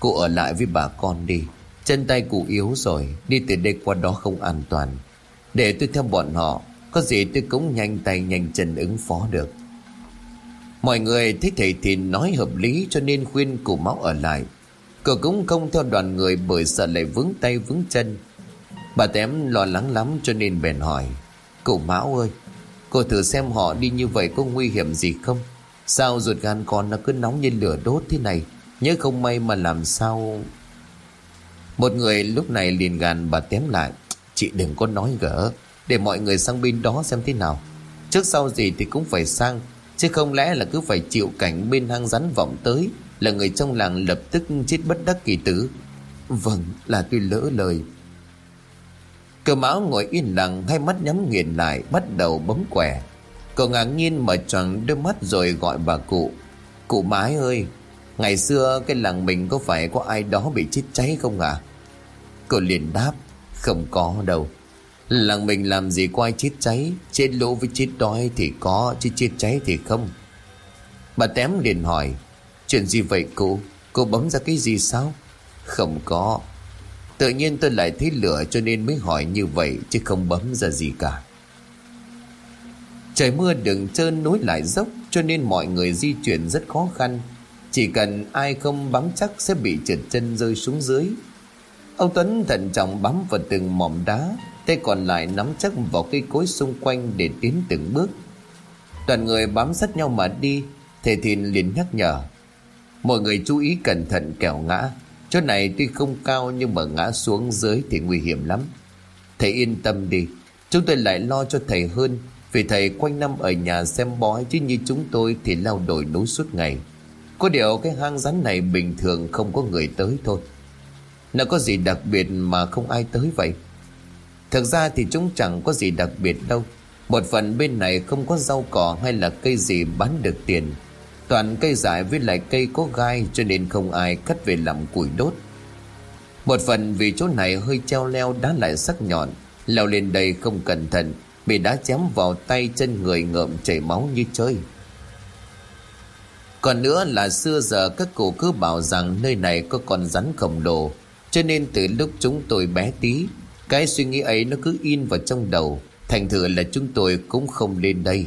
Cụ ở lại với bà con đi. Chân tay cụ yếu rồi, Đi từ đây qua đó không an toàn. Để tôi theo bọn họ, Có gì tôi cũng nhanh tay nhanh chân ứng phó được. Mọi người thấy thầy Thìn nói hợp lý Cho nên khuyên cụ máu ở lại. Cậu cũng không theo đoàn người Bởi sợ lại vướng tay vướng chân. Bà tém lo lắng lắm cho nên bèn hỏi cụ Mão ơi Cô thử xem họ đi như vậy có nguy hiểm gì không? Sao ruột gan con nó cứ nóng như lửa đốt thế này? Nhớ không may mà làm sao một người lúc này liền gàn bà tém lại. Chị đừng có nói gỡ, Để mọi người sang bên đó xem thế nào. Trước sau gì thì cũng phải sang, Chứ không lẽ là cứ phải chịu cảnh bên hang rắn vọng tới, Là người trong làng lập tức chết bất đắc kỳ tử. Vâng là tôi lỡ lời. Cờ máu ngồi yên lặng, Hai mắt nhắm nghiền lại, Bắt đầu bấm quẻ Cậu ngạc nhiên mở tròn đôi mắt rồi gọi bà cụ. Cụ mái ơi Ngày xưa cái làng mình có phải có ai đó bị chết cháy không à Cô liền đáp, Không có đâu. Làng mình làm gì có ai chết cháy, Chết lũ với chết đói thì có, Chứ chết cháy thì không. Bà tém liền hỏi, Chuyện gì vậy cụ Cô bấm ra cái gì sao? Không có. Tự nhiên tôi lại thấy lửa cho nên mới hỏi như vậy, Chứ không bấm ra gì cả. Trời mưa đường trơn nối lại dốc, Cho nên mọi người di chuyển rất khó khăn. Chỉ cần ai không bám chắc Sẽ bị trượt chân rơi xuống dưới. Ông Tuấn thận trọng bám vào từng mỏm đá Tay còn lại nắm chắc vào cây cối xung quanh Để tiến từng bước. Toàn người bám sát nhau mà đi Thầy Thìn liền nhắc nhở. Mọi người chú ý cẩn thận kẻo ngã. Chỗ này tuy không cao nhưng mà ngã xuống dưới thì nguy hiểm lắm. Thầy yên tâm đi, chúng tôi lại lo cho thầy hơn. Vì thầy quanh năm ở nhà xem bói chứ như chúng tôi thì lao đổi nối suốt ngày. Có điều cái hang rắn này bình thường không có người tới thôi. Nó có gì đặc biệt mà không ai tới vậy? Thực ra thì chúng chẳng có gì đặc biệt đâu. Một phần bên này không có rau cỏ hay là cây gì bán được tiền Toàn cây dại với lại cây có gai cho nên không ai cắt về làm củi đốt. Một phần vì chỗ này hơi treo leo đá lại sắc nhọn, leo lên đây không cẩn thận, bị đá chém vào tay chân người ngợm chảy máu như chơi. Còn nữa là xưa giờ các cụ cứ bảo rằng nơi này có con rắn khổng lồ, cho nên từ lúc chúng tôi bé tí, cái suy nghĩ ấy nó cứ in vào trong đầu, thành thử là chúng tôi cũng không lên đây.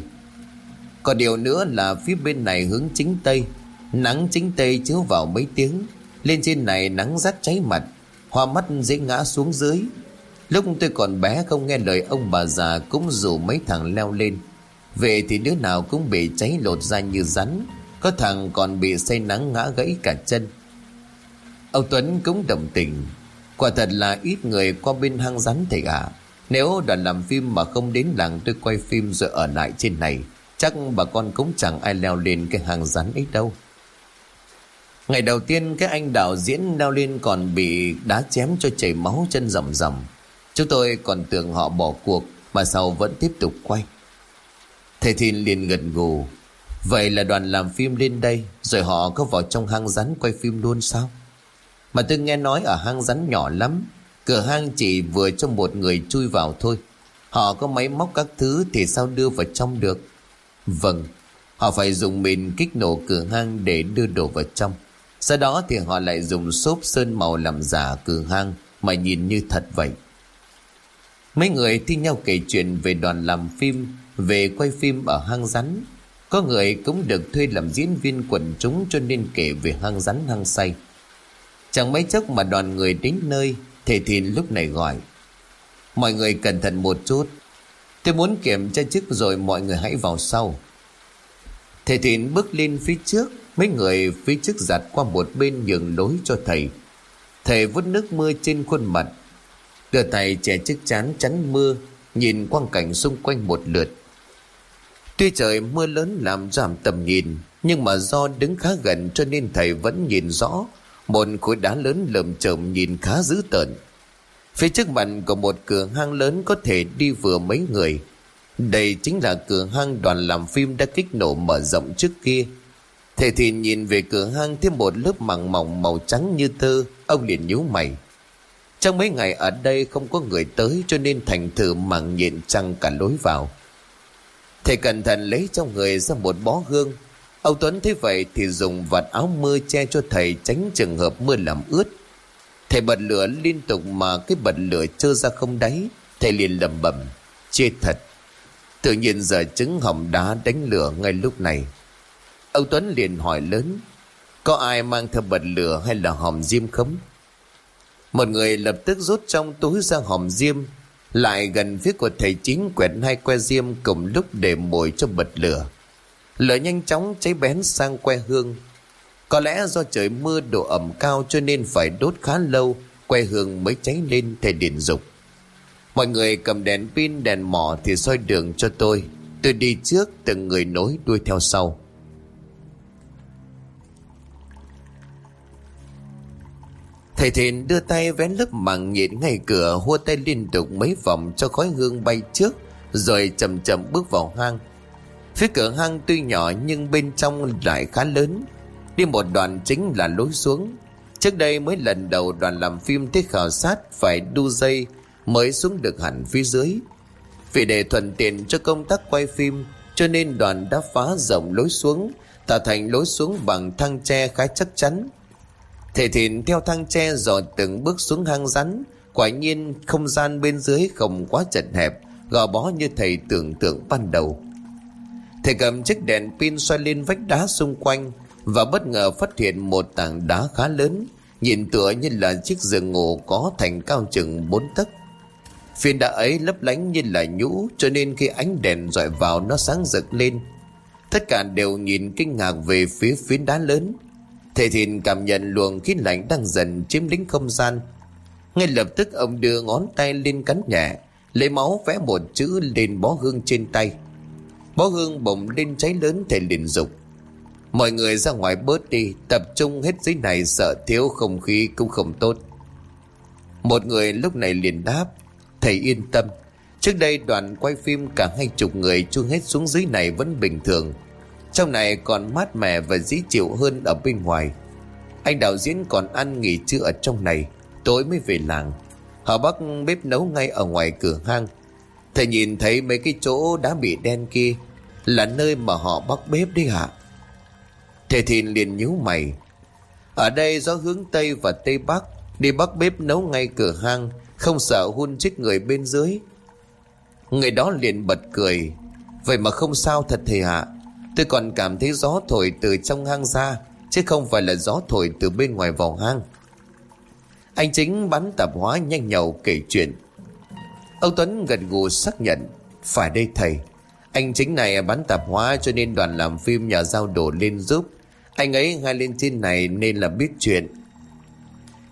Còn điều nữa là phía bên này hướng chính Tây. Nắng chính Tây chiếu vào mấy tiếng. Lên trên này nắng rát cháy mặt. Hoa mắt dễ ngã xuống dưới. Lúc tôi còn bé không nghe lời ông bà già Cũng rủ mấy thằng leo lên. Về thì đứa nào cũng bị cháy lột ra như rắn. Có thằng còn bị say nắng ngã gãy cả chân. Ông Tuấn cũng đồng tình. Quả thật là ít người qua bên hang rắn thầy ạ. À. Nếu đoàn làm phim mà không đến làng tôi quay phim rồi ở lại trên này, Chắc bà con cũng chẳng ai leo lên cái hàng rắn ấy đâu. Ngày đầu tiên cái anh đạo diễn leo lên còn bị đá chém cho chảy máu chân rầm rầm Chúng tôi còn tưởng họ bỏ cuộc, Mà sau vẫn tiếp tục quay. Thầy Thìn liền gần gù. Vậy là đoàn làm phim lên đây Rồi họ có vào trong hang rắn quay phim luôn sao Mà tôi nghe nói ở hang rắn nhỏ lắm Cửa hang chỉ vừa cho một người chui vào thôi Họ có máy móc các thứ Thì sao đưa vào trong được Vâng, họ phải dùng mìn kích nổ cửa hang để đưa đồ vào trong. Sau đó thì họ lại dùng xốp sơn màu làm giả cửa hang mà nhìn như thật vậy. Mấy người thi nhau kể chuyện về đoàn làm phim, về quay phim ở hang rắn. Có người cũng được thuê làm diễn viên quần chúng cho nên kể về hang rắn hang say. Chẳng mấy chốc mà đoàn người đến nơi, thầy thìn lúc này gọi. Mọi người cẩn thận một chút, Tôi muốn kiểm tra trước rồi mọi người hãy vào sau. Thầy thìn bước lên phía trước, mấy người phía trước giặt qua một bên nhường lối cho thầy. Thầy vút nước mưa trên khuôn mặt. Đưa tay che chiếc chán chắn mưa, nhìn quang cảnh xung quanh một lượt. Tuy trời mưa lớn làm giảm tầm nhìn, nhưng mà do đứng khá gần cho nên thầy vẫn nhìn rõ một khối đá lớn lởm chởm nhìn khá dữ tợn. Phía trước mặt của một cửa hang lớn có thể đi vừa mấy người. Đây chính là cửa hang đoàn làm phim đã kích nổ mở rộng trước kia. Thầy thì nhìn về cửa hang thêm một lớp màng mỏng màu trắng như tơ, ông liền nhíu mày. Trong mấy ngày ở đây không có người tới cho nên thành thử màng nhện trăng cả lối vào. Thầy cẩn thận lấy trong người ra một bó hương. Ông Tuấn thấy vậy thì dùng vạt áo mưa che cho thầy tránh trường hợp mưa làm ướt. Thầy bật lửa liên tục mà cái bật lửa trơ ra không đáy. Thầy liền lầm bẩm, Chết thật. Tự nhiên giờ trứng hỏng đá đánh lửa ngay lúc này. Ông Tuấn liền hỏi lớn. Có ai mang theo bật lửa hay là hòm diêm không? Một người lập tức rút trong túi ra hòm diêm lại gần phía của thầy chính quẹt hai que diêm cùng lúc để mồi cho bật lửa. Lửa nhanh chóng cháy bén sang que hương. Có lẽ do trời mưa độ ẩm cao cho nên phải đốt khá lâu, que hương mới cháy lên thầy điện dục. Mọi người cầm đèn pin đèn mỏ thì soi đường cho tôi. Tôi đi trước từng người nối đuôi theo sau. Thầy Thìn đưa tay vén lớp màng nhịn ngay cửa, hua tay liên tục mấy vòng cho khói hương bay trước, rồi chậm chậm bước vào hang. Phía cửa hang tuy nhỏ nhưng bên trong lại khá lớn. Đi một đoạn chính là lối xuống. Trước đây mới lần đầu đoàn làm phim tới khảo sát phải đu dây mới xuống được hẳn phía dưới. Vì để thuận tiện cho công tác quay phim, cho nên đoàn đã phá rộng lối xuống, tạo thành lối xuống bằng thang tre khá chắc chắn Thầy thìn theo thang tre dò từng bước xuống hang rắn. Quả nhiên, không gian bên dưới không quá chật hẹp, Gò bó như thầy tưởng tượng ban đầu. Thầy cầm chiếc đèn pin xoay lên vách đá xung quanh Và bất ngờ phát hiện một tảng đá khá lớn, Nhìn tựa như là chiếc giường ngủ có thành cao chừng bốn tấc. Phiên đá ấy lấp lánh như là nhũ, Cho nên khi ánh đèn dọi vào nó sáng rực lên, Tất cả đều nhìn kinh ngạc về phía phiến đá lớn. Thầy thìn cảm nhận luồng khí lạnh đang dần chiếm lĩnh không gian. Ngay lập tức ông đưa ngón tay lên cắn nhẹ, lấy máu vẽ một chữ lên bó hương trên tay. Bó hương bỗng lên cháy lớn thầy liền dục. Mọi người ra ngoài bớt đi, tập trung hết dưới này sợ thiếu không khí cũng không tốt. Một người lúc này liền đáp, thầy yên tâm. Trước đây đoàn quay phim cả hai chục người chuông hết xuống dưới này vẫn bình thường. Trong này còn mát mẻ và dễ chịu hơn ở bên ngoài. Anh đạo diễn còn ăn nghỉ trưa ở trong này, Tối mới về làng. Họ bắt bếp nấu ngay ở ngoài cửa hang. Thầy nhìn thấy mấy cái chỗ đã bị đen kia, Là nơi mà họ bắt bếp đấy hả Thầy thìn liền nhíu mày. Ở đây gió hướng Tây và Tây Bắc, Đi bắt bếp nấu ngay cửa hang, Không sợ hun chết người bên dưới. Người đó liền bật cười. Vậy mà không sao thật thầy ạ. Tôi còn cảm thấy gió thổi từ trong hang ra, Chứ không phải là gió thổi từ bên ngoài vào hang. Anh chính bắn tạp hóa nhanh nhậu kể chuyện. Ông Tuấn gật gù xác nhận, Phải đây, thầy. Anh chính này bắn tạp hóa cho nên đoàn làm phim nhà giao đồ lên giúp. Anh ấy ngay lên trên này nên là biết chuyện.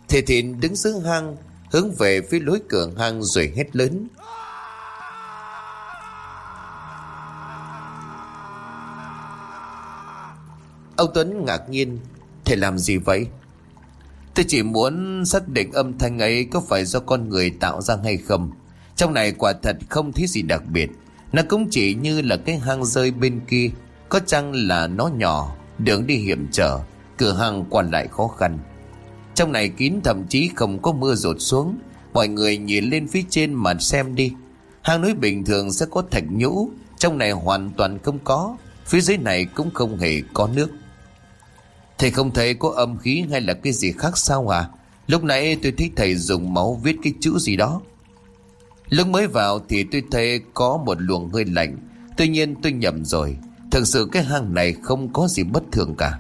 Thầy thịnh đứng giữa hang, Hướng về phía lối cửa hang rồi hét lớn Ông Tuấn ngạc nhiên, Thầy làm gì vậy? Tôi chỉ muốn xác định âm thanh ấy Có phải do con người tạo ra hay không. Trong này quả thật không thấy gì đặc biệt. Nó cũng chỉ như là cái hang rơi bên kia. Có chăng là nó nhỏ, Đường đi hiểm trở, Cửa hàng quan lại khó khăn. Trong này kín thậm chí không có mưa rột xuống. Mọi người nhìn lên phía trên mà xem đi. Hang núi bình thường sẽ có thạch nhũ, Trong này hoàn toàn không có. Phía dưới này cũng không hề có nước. Thầy không thấy có âm khí hay là cái gì khác sao à Lúc nãy tôi thấy thầy dùng máu viết cái chữ gì đó. Lúc mới vào thì tôi thấy có một luồng hơi lạnh. Tuy nhiên tôi nhầm rồi. Thực sự cái hang này không có gì bất thường cả.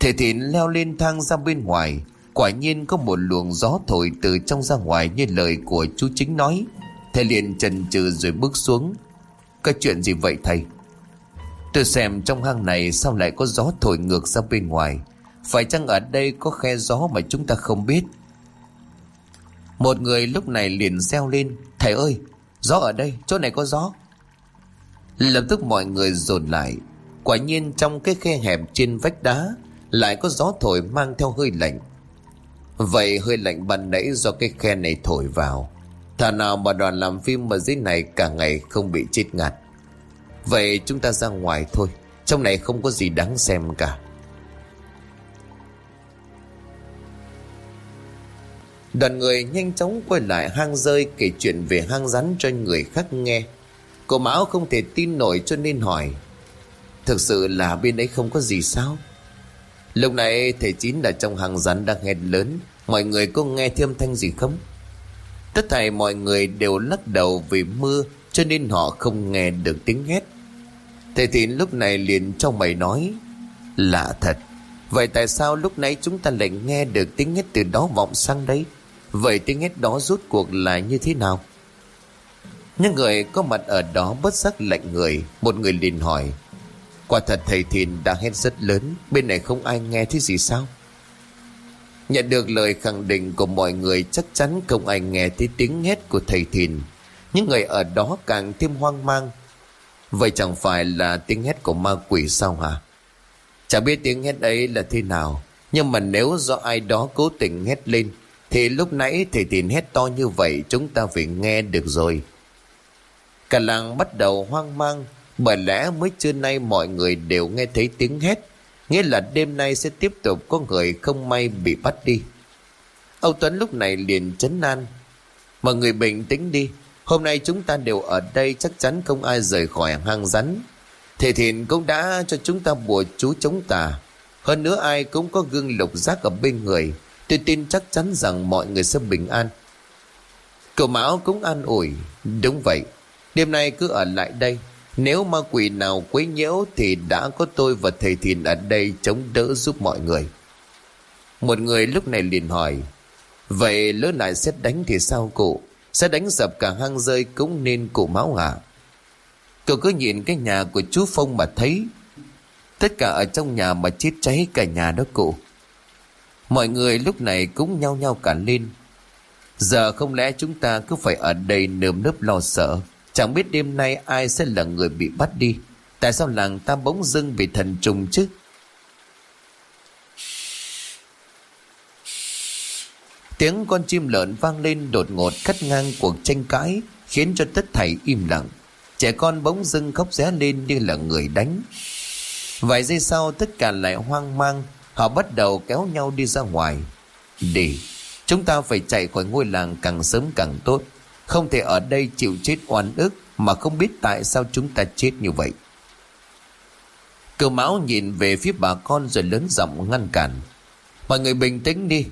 Thầy thìn leo lên thang ra bên ngoài. Quả nhiên có một luồng gió thổi từ trong ra ngoài như lời của chú chính nói. Thầy liền chần chừ rồi bước xuống. Cái chuyện gì vậy thầy? Tôi xem trong hang này sao lại có gió thổi ngược ra bên ngoài. Phải chăng ở đây có khe gió mà chúng ta không biết? Một người lúc này liền reo lên, Thầy ơi, Gió ở đây, chỗ này có gió. Lập tức mọi người dồn lại. Quả nhiên trong cái khe hẹp trên vách đá Lại có gió thổi mang theo hơi lạnh. Vậy hơi lạnh ban nãy do cái khe này thổi vào. Thà nào mà đoàn làm phim ở dưới này cả ngày không bị chết ngạt. Vậy chúng ta ra ngoài thôi Trong này không có gì đáng xem cả Đoàn người nhanh chóng quay lại hang rơi kể chuyện về hang rắn cho người khác nghe. Cô Mão không thể tin nổi cho nên hỏi. Thực sự là bên ấy không có gì sao? Lúc này thầy Chín là trong hang rắn đang hét lớn. Mọi người có nghe thêm thanh gì không? Tất thảy mọi người đều lắc đầu vì mưa cho nên họ không nghe được tiếng hét. Thầy Thịnh lúc này liền trong mày nói, Lạ thật, Vậy tại sao lúc nãy chúng ta lại nghe được tiếng hét từ đó vọng sang đấy? Vậy tiếng hét đó rút cuộc là như thế nào Những người có mặt ở đó bất giác lạnh người Một người liền hỏi, Quả thật thầy Thịnh đã hét rất lớn, Bên này không ai nghe thấy gì sao Nhận được lời khẳng định của mọi người, Chắc chắn không ai nghe thấy tiếng hét của thầy Thìn những người ở đó càng thêm hoang mang. Vậy chẳng phải là tiếng hét của ma quỷ sao hả? Chả biết tiếng hét ấy là thế nào, Nhưng mà nếu do ai đó cố tình hét lên, Thì lúc nãy thầy tìm hét to như vậy Chúng ta phải nghe được rồi. Cả làng bắt đầu hoang mang, Bởi lẽ mới trưa nay mọi người đều nghe thấy tiếng hét, Nghĩa là đêm nay sẽ tiếp tục có người không may bị bắt đi. Âu Tuấn lúc này liền chấn an. Mọi người bình tĩnh đi Hôm nay chúng ta đều ở đây, chắc chắn không ai rời khỏi hang rắn. Thầy Thìn cũng đã cho chúng ta bùa chú chống tà. Hơn nữa ai cũng có gương lục giác ở bên người. Tôi tin chắc chắn rằng mọi người sẽ bình an. Cậu Mão cũng an ủi. Đúng vậy. Đêm nay cứ ở lại đây. Nếu ma quỷ nào quấy nhiễu Thì đã có tôi và thầy Thìn ở đây Chống đỡ giúp mọi người. Một người lúc này liền hỏi, Vậy lỡ lại xét đánh thì sao cụ? Sẽ đánh sập cả hang rơi Cũng nên cụ máu hả Cậu cứ nhìn cái nhà của chú Phong mà thấy. Tất cả ở trong nhà mà chết cháy cả nhà đó cụ. Mọi người lúc này cũng nhau nhau cả lên. Giờ không lẽ chúng ta cứ phải ở đây nơm nớp lo sợ? Chẳng biết đêm nay ai sẽ là người bị bắt đi? Tại sao làng ta bỗng dưng bị thần trùng chứ? Tiếng con chim lợn vang lên đột ngột cắt ngang cuộc tranh cãi, Khiến cho tất thảy im lặng. Trẻ con bỗng dưng khóc ré lên như là người đánh. Vài giây sau, tất cả lại hoang mang, Họ bắt đầu kéo nhau đi ra ngoài. Đi Chúng ta phải chạy khỏi ngôi làng càng sớm càng tốt. Không thể ở đây chịu chết oan ức Mà không biết tại sao chúng ta chết như vậy. Cờ máu nhìn về phía bà con rồi lớn giọng ngăn cản. Mọi người bình tĩnh đi.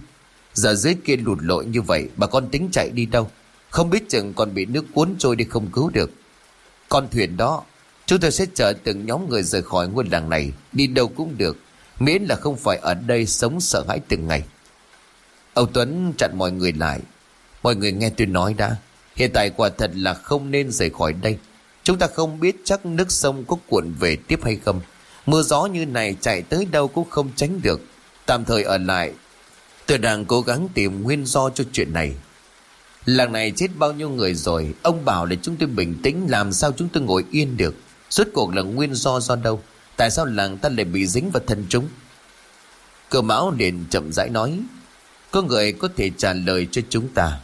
Giờ dưới kia lụt lội như vậy, Bà con tính chạy đi đâu? Không biết chừng còn bị nước cuốn trôi đi không cứu được. Con thuyền đó, Chúng tôi sẽ chở từng nhóm người rời khỏi ngôi làng này, Đi đâu cũng được, Miễn là không phải ở đây sống sợ hãi từng ngày. Âu Tuấn chặn mọi người lại. Mọi người nghe tôi nói đã, Hiện tại quả thật là không nên rời khỏi đây. Chúng ta không biết chắc nước sông có cuộn về tiếp hay không. Mưa gió như này chạy tới đâu cũng không tránh được. Tạm thời ở lại Tôi đang cố gắng tìm nguyên do cho chuyện này. Làng này chết bao nhiêu người rồi, Ông bảo để chúng tôi bình tĩnh, Làm sao chúng tôi ngồi yên được? Suốt cuộc là nguyên do do đâu? Tại sao làng ta lại bị dính vào thân chúng? Cờ mão liền chậm rãi nói, Có người có thể trả lời cho chúng ta.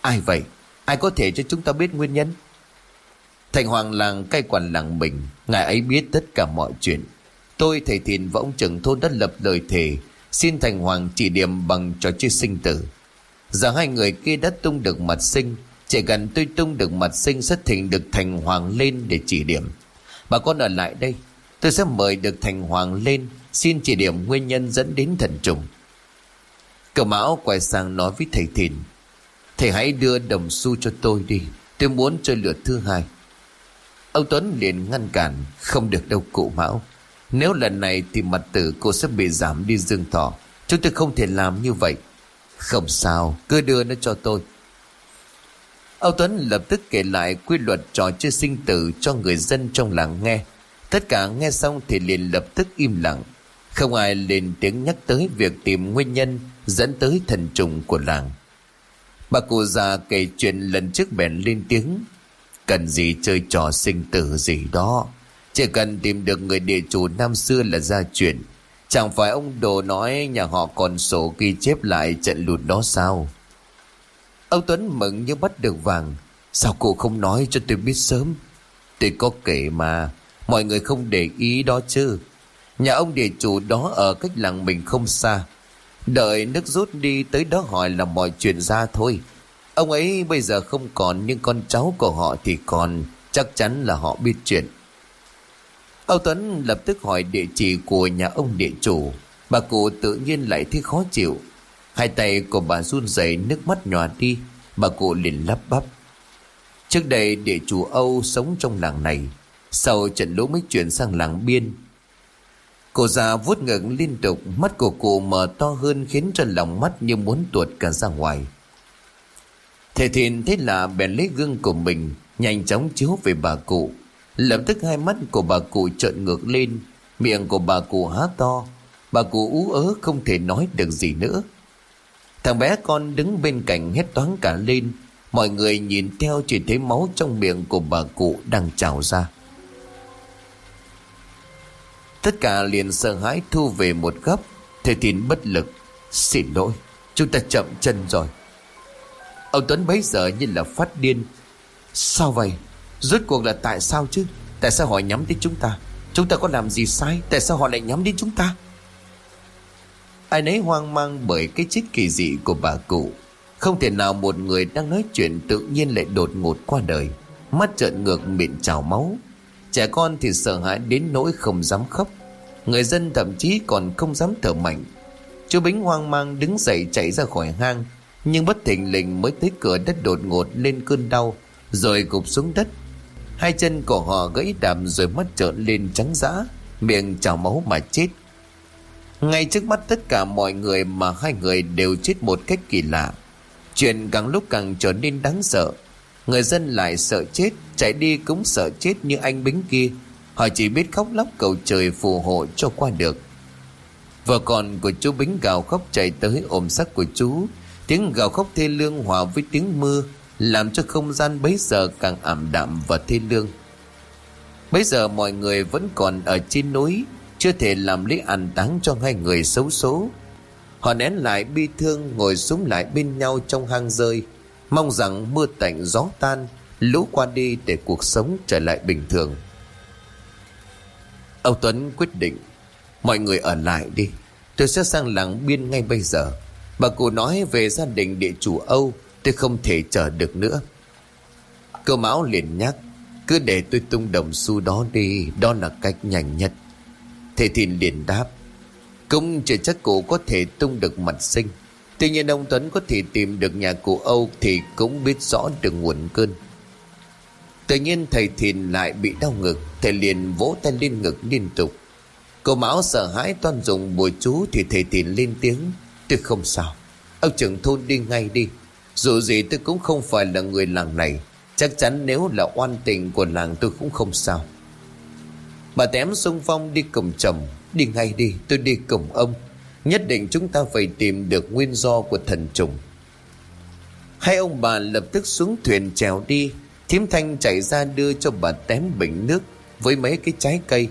Ai vậy? Ai có thể cho chúng ta biết nguyên nhân? Thành hoàng làng cai quản làng mình, Ngài ấy biết tất cả mọi chuyện. Tôi, thầy thìn và ông trưởng thôn đã lập lời thề Xin thành hoàng chỉ điểm bằng trò chơi sinh tử. Giờ hai người kia đã tung được mặt sinh, Chỉ cần tôi tung được mặt sinh Sẽ thỉnh được thành hoàng lên để chỉ điểm. Bà con ở lại đây, Tôi sẽ mời được thành hoàng lên, Xin chỉ điểm nguyên nhân dẫn đến thần trùng. Cậu mão quay sang nói với thầy thìn, Thầy hãy đưa đồng xu cho tôi đi, Tôi muốn chơi lượt thứ hai. Ông Tuấn liền ngăn cản, Không được đâu cụ mão. Nếu lần này thì mặt tử cô sẽ bị giảm đi dương thọ Chúng tôi không thể làm như vậy không sao, cứ đưa nó cho tôi. Âu Tuấn lập tức kể lại quy luật trò chơi sinh tử cho người dân trong làng nghe. Tất cả nghe xong thì liền lập tức im lặng. Không ai lên tiếng nhắc tới việc tìm nguyên nhân dẫn tới thần trùng của làng. Bà cụ già kể chuyện lần trước bèn lên tiếng. Cần gì chơi trò sinh tử gì đó. Chỉ cần tìm được người địa chủ năm xưa là ra chuyện. Chẳng phải ông Đồ nói nhà họ còn sổ ghi chép lại trận lụt đó sao? Ông Tuấn mừng như bắt được vàng. Sao cụ không nói cho tôi biết sớm? Tôi có kể mà, mọi người không để ý đó chứ. Nhà ông địa chủ đó ở cách làng mình không xa. Đợi nước rút đi tới đó hỏi là mọi chuyện ra thôi. Ông ấy bây giờ không còn nhưng con cháu của họ thì còn, chắc chắn là họ biết chuyện. Âu Tuấn lập tức hỏi địa chỉ của nhà ông địa chủ. Bà cụ tự nhiên lại thấy khó chịu. Hai tay của bà run rẩy nước mắt nhòa đi. Bà cụ liền lắp bắp. Trước đây địa chủ Âu sống trong làng này. Sau trận lũ mới chuyển sang làng biên. Cô già vuốt ngực liên tục, mắt của cụ mở to hơn khiến cho lòng mắt như muốn tuột cả ra ngoài. Thầy thìn thấy là bèn lấy gương của mình, nhanh chóng chiếu về bà cụ. Lập tức hai mắt của bà cụ trợn ngược lên, miệng của bà cụ há to. Bà cụ ú ớ không thể nói được gì nữa. Thằng bé con đứng bên cạnh hét toáng cả lên. Mọi người nhìn theo chỉ thấy máu trong miệng của bà cụ đang trào ra. Tất cả liền sợ hãi thu về một góc. Thầy Tín bất lực. Xin lỗi, chúng ta chậm chân rồi. Ông Tuấn bấy giờ như là phát điên. Sao vậy? Rốt cuộc là tại sao chứ? Tại sao họ nhắm đến chúng ta? Chúng ta có làm gì sai? Tại sao họ lại nhắm đến chúng ta? Ai nấy hoang mang bởi cái chết kỳ dị của bà cụ. Không thể nào một người đang nói chuyện tự nhiên lại đột ngột qua đời. Mắt trợn ngược, miệng trào máu. Trẻ con thì sợ hãi đến nỗi không dám khóc. Người dân thậm chí còn không dám thở mạnh. Chú Bính hoang mang đứng dậy chạy ra khỏi hang. Nhưng bất thình lình mới tới cửa đất đột ngột lên cơn đau. Rồi gục xuống đất. Hai chân của họ gãy đàm rồi mắt trợn lên trắng dã. Miệng trào máu mà chết. Ngay trước mắt tất cả mọi người mà hai người đều chết một cách kỳ lạ. Chuyện càng lúc càng trở nên đáng sợ. Người dân lại sợ chết, chạy đi cũng sợ chết như anh Bính kia. Họ chỉ biết khóc lóc cầu trời phù hộ cho qua được. Vợ con của chú Bính gào khóc chạy tới ôm sắc của chú. Tiếng gào khóc thê lương hòa với tiếng mưa làm cho không gian bấy giờ càng ảm đạm và thê lương. Bấy giờ mọi người vẫn còn ở trên núi chưa thể làm lễ an táng cho hai người xấu số. Họ nén lại bi thương ngồi xuống lại bên nhau trong hang rơi, mong rằng mưa tạnh gió tan, lũ qua đi để cuộc sống trở lại bình thường. Âu Tuấn quyết định, mọi người ở lại đi, tôi sẽ sang làng biên ngay bây giờ. Bà cụ nói về gia đình địa chủ Âu, tôi không thể chờ được nữa. Cơ Mão liền nhắc, cứ để tôi tung đồng xu đó đi, đó là cách nhanh nhất. Thầy Thìn liền đáp Cũng chưa chắc cụ có thể tung được mặt sinh Tuy nhiên ông Tuấn có thể tìm được nhà cụ Âu Thì cũng biết rõ được nguồn cơn Tự nhiên thầy Thìn lại bị đau ngực Thầy liền vỗ tay lên ngực liên tục Cô Mão sợ hãi toan dùng bùa chú Thì thầy Thìn lên tiếng Tôi không sao Ông trưởng thôn đi ngay đi dù gì tôi cũng không phải là người làng này, Chắc chắn nếu là oan tình của làng tôi cũng không sao. Bà tém xung phong đi cùng chồng, Đi ngay đi, tôi đi cùng ông. Nhất định chúng ta phải tìm được nguyên do của thần trùng. Hai ông bà lập tức xuống thuyền trèo đi. Thiếm Thanh chạy ra đưa cho bà tém bình nước Với mấy cái trái cây.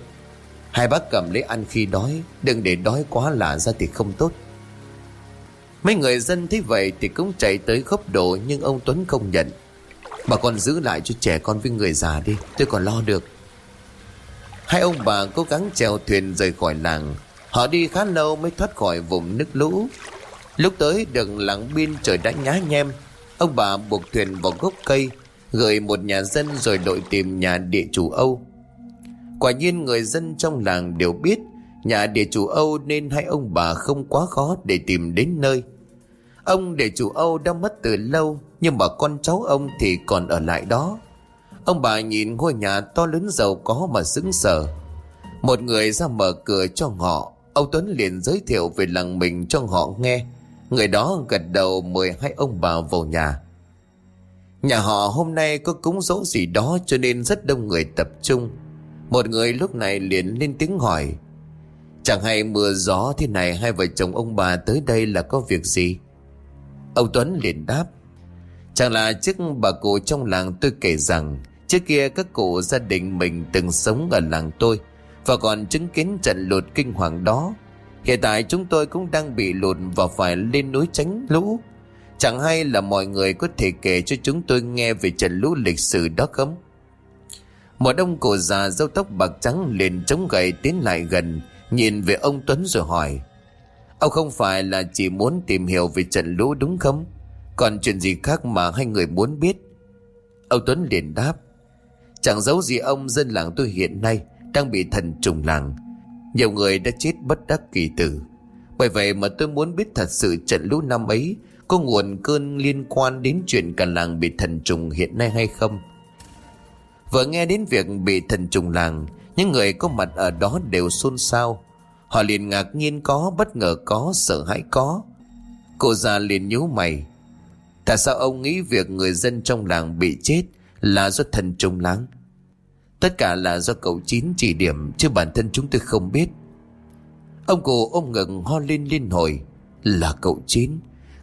Hai bác cầm lấy ăn khi đói, Đừng để đói quá lạ ra thì không tốt. Mấy người dân thấy vậy Thì cũng chạy tới gốc độ Nhưng ông Tuấn không nhận Bà con giữ lại cho trẻ con với người già đi Tôi còn lo được Hai ông bà cố gắng chèo thuyền rời khỏi làng. Họ đi khá lâu mới thoát khỏi vùng nước lũ. Lúc tới đường làng biên trời đã nhá nhem. Ông bà buộc thuyền vào gốc cây, gửi một nhà dân rồi đội tìm nhà địa chủ Âu. Quả nhiên người dân trong làng đều biết nhà địa chủ Âu nên hai ông bà không quá khó để tìm đến nơi. Ông để chủ Âu đã mất từ lâu, nhưng mà con cháu ông thì còn ở lại đó. Ông bà nhìn ngôi nhà to lớn giàu có mà sững sờ. Một người ra mở cửa cho họ. Ông Tuấn liền giới thiệu về làng mình cho họ nghe. Người đó gật đầu mời hai ông bà vào nhà. Nhà họ hôm nay có cúng dỗ gì đó cho nên rất đông người tập trung. Một người lúc này liền lên tiếng hỏi. Chẳng hay mưa gió thế này hai vợ chồng ông bà tới đây là có việc gì? Ông Tuấn liền đáp. Chẳng là trước bà cụ trong làng tôi kể rằng, Trước kia các cụ gia đình mình từng sống ở làng tôi, Và còn chứng kiến trận lụt kinh hoàng đó Hiện tại chúng tôi cũng đang bị lụt và phải lên núi tránh lũ Chẳng hay là mọi người có thể kể cho chúng tôi nghe về trận lũ lịch sử đó không? Một ông cụ già râu tóc bạc trắng liền chống gậy tiến lại gần, Nhìn về ông Tuấn rồi hỏi Ông không phải là chỉ muốn tìm hiểu về trận lũ đúng không? Còn chuyện gì khác mà hai người muốn biết? Ông Tuấn liền đáp, Chẳng giấu gì ông, dân làng tôi hiện nay Đang bị thần trùng làng. Nhiều người đã chết bất đắc kỳ tử. Bởi vậy mà tôi muốn biết thật sự trận lũ năm ấy Có nguồn cơn liên quan đến chuyện cả làng bị thần trùng hiện nay hay không? Vừa nghe đến việc bị thần trùng làng, Những người có mặt ở đó đều xôn xao. Họ liền ngạc nhiên có, bất ngờ có, sợ hãi có. Cô già liền nhíu mày. Tại sao ông nghĩ việc người dân trong làng bị chết Là do thần trùng láng? Tất cả là do cậu Chín chỉ điểm Chứ bản thân chúng tôi không biết. Ông cụ ôm ngực ho lên liên hồi. Là cậu Chín.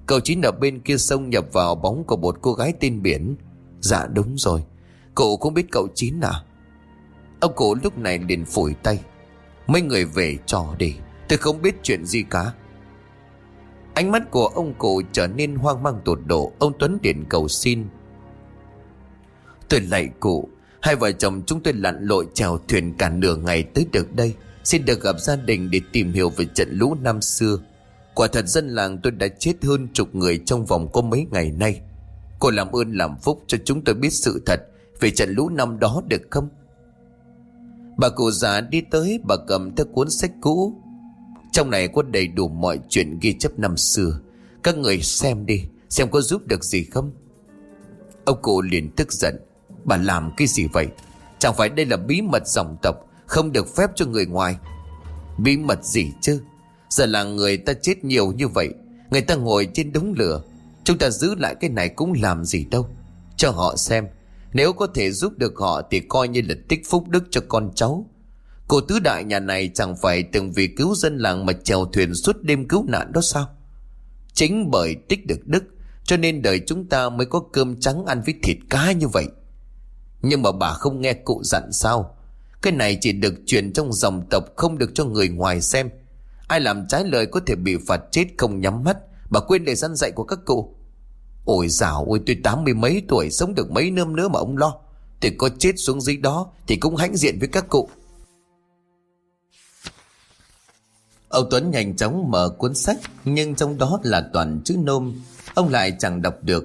Cậu Chín ở bên kia sông nhập vào bóng của một cô gái tên Biển. Dạ đúng rồi. Cậu cũng biết cậu Chín à? Ông cụ lúc này liền phủi tay. Mấy người về trò đi Tôi không biết chuyện gì cả. Ánh mắt của ông cụ trở nên hoang mang tột độ. Ông Tuấn điện cầu xin. Tôi lạy cụ, Hai vợ chồng chúng tôi lặn lội chèo thuyền cả nửa ngày tới được đây. Xin được gặp gia đình để tìm hiểu về trận lũ năm xưa. Quả thật dân làng tôi đã chết hơn chục người trong vòng có mấy ngày nay. Cô làm ơn làm phúc cho chúng tôi biết sự thật Về trận lũ năm đó được không? Bà cụ già đi tới, bà cầm theo cuốn sách cũ. Trong này có đầy đủ mọi chuyện ghi chép năm xưa. Các người xem đi, Xem có giúp được gì không? Ông cụ liền tức giận. Bà làm cái gì vậy? Chẳng phải đây là bí mật dòng tộc, Không được phép cho người ngoài. Bí mật gì chứ? Giờ là người ta chết nhiều như vậy, Người ta ngồi trên đống lửa. Chúng ta giữ lại cái này cũng làm gì đâu. Cho họ xem nếu có thể giúp được họ Thì coi như là tích phúc đức cho con cháu Cô tứ đại nhà này chẳng phải từng vì cứu dân làng mà chèo thuyền suốt đêm cứu nạn đó sao? Chính bởi tích được đức, cho nên đời chúng ta mới có cơm trắng ăn với thịt cá như vậy. Nhưng mà bà không nghe cụ dặn sao? Cái này chỉ được truyền trong dòng tộc, không được cho người ngoài xem. Ai làm trái lời có thể bị phạt chết không nhắm mắt. Bà quên để dân dạy của các cụ. Ôi dào ôi, tôi tám mươi mấy tuổi, sống được mấy năm nữa mà ông lo. Tôi có chết xuống dưới đó, thì cũng hãnh diện với các cụ. Ông Tuấn nhanh chóng mở cuốn sách, Nhưng trong đó là toàn chữ nôm. Ông lại chẳng đọc được.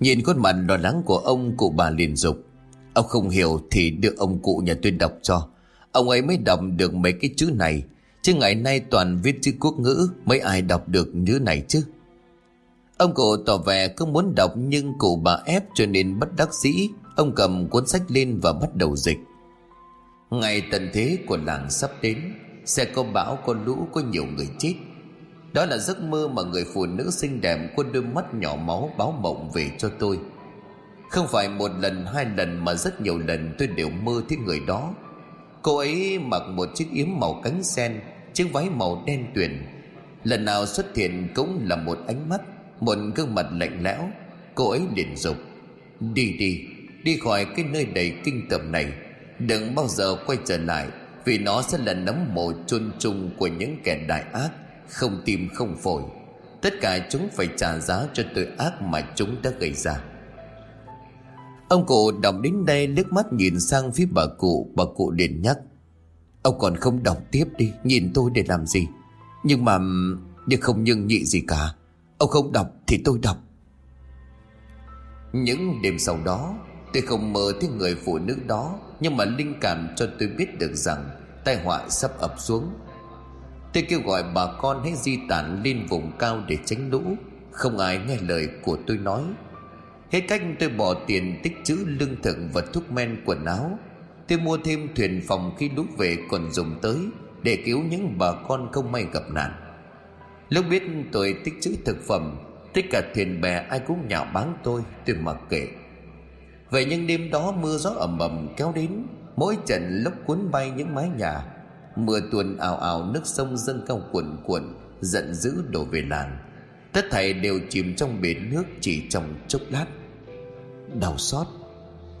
Nhìn khuôn mặt lo lắng của ông, Cụ bà liền dục. Ông không hiểu thì đưa ông cụ nhà tôi đọc cho. Ông ấy mới đọc được mấy cái chữ này. Chứ ngày nay toàn viết chữ quốc ngữ, Mấy ai đọc được chữ này chứ? Ông cụ tỏ vẻ cứ muốn đọc Nhưng cụ bà ép cho nên bất đắc dĩ. Ông cầm cuốn sách lên và bắt đầu dịch. Ngày tận thế của làng sắp đến, sẽ có bão, có lũ, có nhiều người chết. Đó là giấc mơ mà người phụ nữ xinh đẹp có đôi mắt nhỏ máu báo mộng về cho tôi. Không phải một lần, hai lần mà rất nhiều lần tôi đều mơ thấy người đó. Cô ấy mặc một chiếc yếm màu cánh sen, chiếc váy màu đen tuyền. Lần nào xuất hiện cũng là một ánh mắt một gương mặt lạnh lẽo, cô ấy liền dục, đi đi đi khỏi cái nơi đầy kinh tởm này. Đừng bao giờ quay trở lại, vì nó sẽ là nấm mồ chôn chung của những kẻ đại ác, không tim không phổi. Tất cả chúng phải trả giá cho tội ác mà chúng đã gây ra. Ông cụ đọc đến đây nước mắt nhìn sang phía bà cụ bà cụ liền nhắc, ông còn không đọc tiếp đi, nhìn tôi để làm gì? Nhưng mà, nhưng không nhưng nhị gì cả ông không đọc thì tôi đọc. Những đêm sau đó, Tôi không mơ thấy người phụ nữ đó, Nhưng mà linh cảm cho tôi biết được rằng tai họa sắp ập xuống. Tôi kêu gọi bà con hãy di tản lên vùng cao để tránh lũ. Không ai nghe lời của tôi nói. Hết cách tôi bỏ tiền tích trữ lương thực và thuốc men quần áo. Tôi mua thêm thuyền phòng khi lũ về còn dùng tới Để cứu những bà con không may gặp nạn. Lúc biết tôi tích trữ thực phẩm, Tất cả thuyền bè ai cũng nhạo báng tôi Tôi mặc kệ. Vậy nhưng đêm đó mưa gió ẩm ẩm kéo đến, Mỗi trận lốc cuốn bay những mái nhà, Mưa tuôn ào ào nước sông dâng cao cuộn cuộn, Giận dữ đổ về làng. Tất thảy đều chìm trong biển nước chỉ trong chốc lát. Đau xót.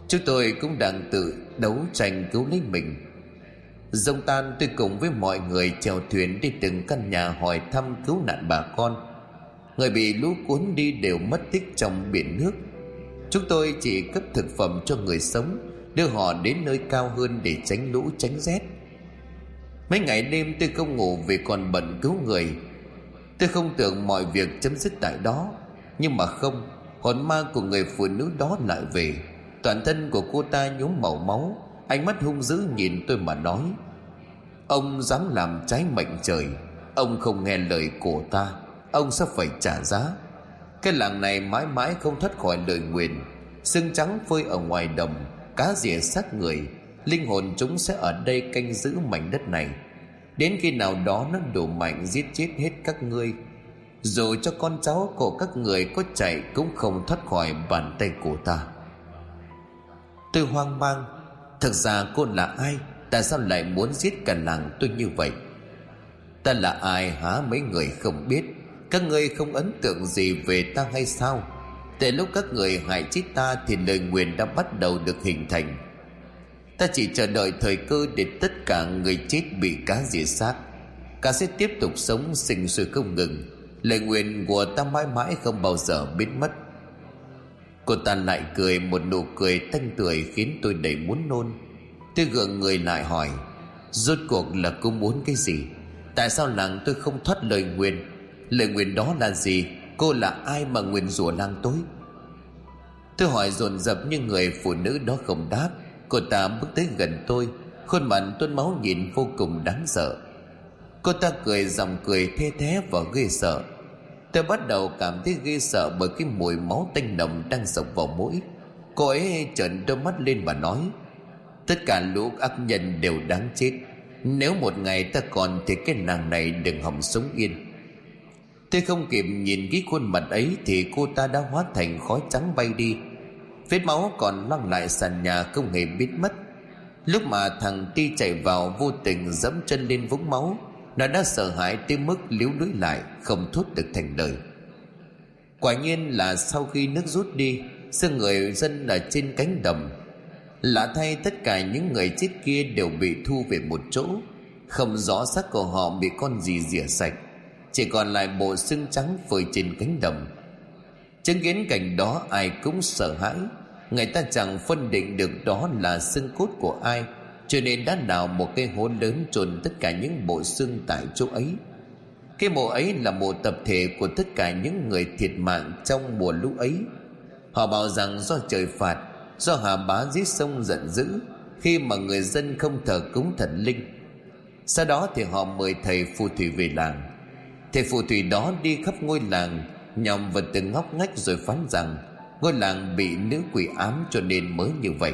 Chúng tôi cũng đang tự đấu tranh cứu lấy mình. Dông tan, tôi cùng với mọi người chèo thuyền đi từng căn nhà hỏi thăm cứu nạn bà con. Người bị lũ cuốn đi đều mất tích trong biển nước. Chúng tôi chỉ cấp thực phẩm cho người sống, Đưa họ đến nơi cao hơn để tránh lũ, tránh rét. Mấy ngày đêm tôi không ngủ vì còn bận cứu người. Tôi không tưởng mọi việc chấm dứt tại đó, Nhưng mà không, Hồn ma của người phụ nữ đó lại về. Toàn thân của cô ta nhuốm màu máu Ánh mắt hung dữ nhìn tôi mà nói, Ông dám làm trái mệnh trời, Ông không nghe lời của ta, Ông sẽ phải trả giá. Cái làng này mãi mãi không thoát khỏi lời nguyền Sương trắng phơi ở ngoài đồng, Cá rỉa xác người, Linh hồn chúng sẽ ở đây canh giữ mảnh đất này. Đến khi nào đó nó đủ mạnh giết chết hết các ngươi, Dù cho con cháu của các người có chạy Cũng không thoát khỏi bàn tay của ta. Tôi hoang mang Thực ra cô là ai? Tại sao lại muốn giết cả làng tôi như vậy? Ta là ai hả? Mấy người không biết. Các ngươi không ấn tượng gì về ta hay sao? Tại lúc các người hại chết ta Thì lời nguyền đã bắt đầu được hình thành. Ta chỉ chờ đợi thời cơ Để tất cả người chết bị cá diệt xác. Cá sẽ tiếp tục sống, sinh sôi không ngừng. Lời nguyện của ta mãi mãi không bao giờ biến mất. Cô ta lại cười một nụ cười thanh tươi Khiến tôi đầy muốn nôn. Tôi gượng người lại hỏi, Rốt cuộc là cô muốn cái gì? Tại sao làng tôi không thoát lời nguyện? Lời nguyện đó là gì? Cô là ai mà nguyện rủa làng tối Tôi hỏi dồn dập nhưng người phụ nữ đó không đáp. Cô ta bước tới gần tôi, Khuôn mặt tuôn máu nhìn vô cùng đáng sợ. Cô ta cười dòng cười thê thé và ghê sợ. Tôi bắt đầu cảm thấy ghê sợ Bởi cái mùi máu tanh nồng đang sộc vào mũi. Cô ấy trợn đôi mắt lên và nói, Tất cả lũ ác nhân đều đáng chết. Nếu một ngày ta còn Thì cái nàng này đừng hòng sống yên. Tôi không kịp nhìn cái khuôn mặt ấy Thì cô ta đã hóa thành khói trắng bay đi. Vết máu còn lăn lại sàn nhà không hề biến mất. Lúc mà thằng Ti chạy vào vô tình dẫm chân lên vũng máu nó đã sợ hãi tới mức liếu lưới lại, Không thốt được thành lời. Quả nhiên là sau khi nước rút đi, Xương người dân ở trên cánh đồng, Lạ thay tất cả những người chết kia đều bị thu về một chỗ. Không rõ xác của họ bị con gì rỉa sạch, Chỉ còn lại bộ xương trắng phơi trên cánh đồng. Chứng kiến cảnh đó, ai cũng sợ hãi. Người ta chẳng phân định được đó là xương cốt của ai cho nên đã đào một cái hố lớn chôn tất cả những bộ xương tại chỗ ấy. Cái mộ ấy là mộ tập thể của tất cả những người thiệt mạng trong mùa lũ ấy. Họ bảo rằng do trời phạt, Do hà bá giết sông giận dữ, Khi mà người dân không thờ cúng thần linh. Sau đó thì họ mời thầy phù thủy về làng. Thầy phù thủy đó đi khắp ngôi làng Nhòm vào từng ngóc ngách rồi phán rằng Ngôi làng bị nữ quỷ ám cho nên mới như vậy.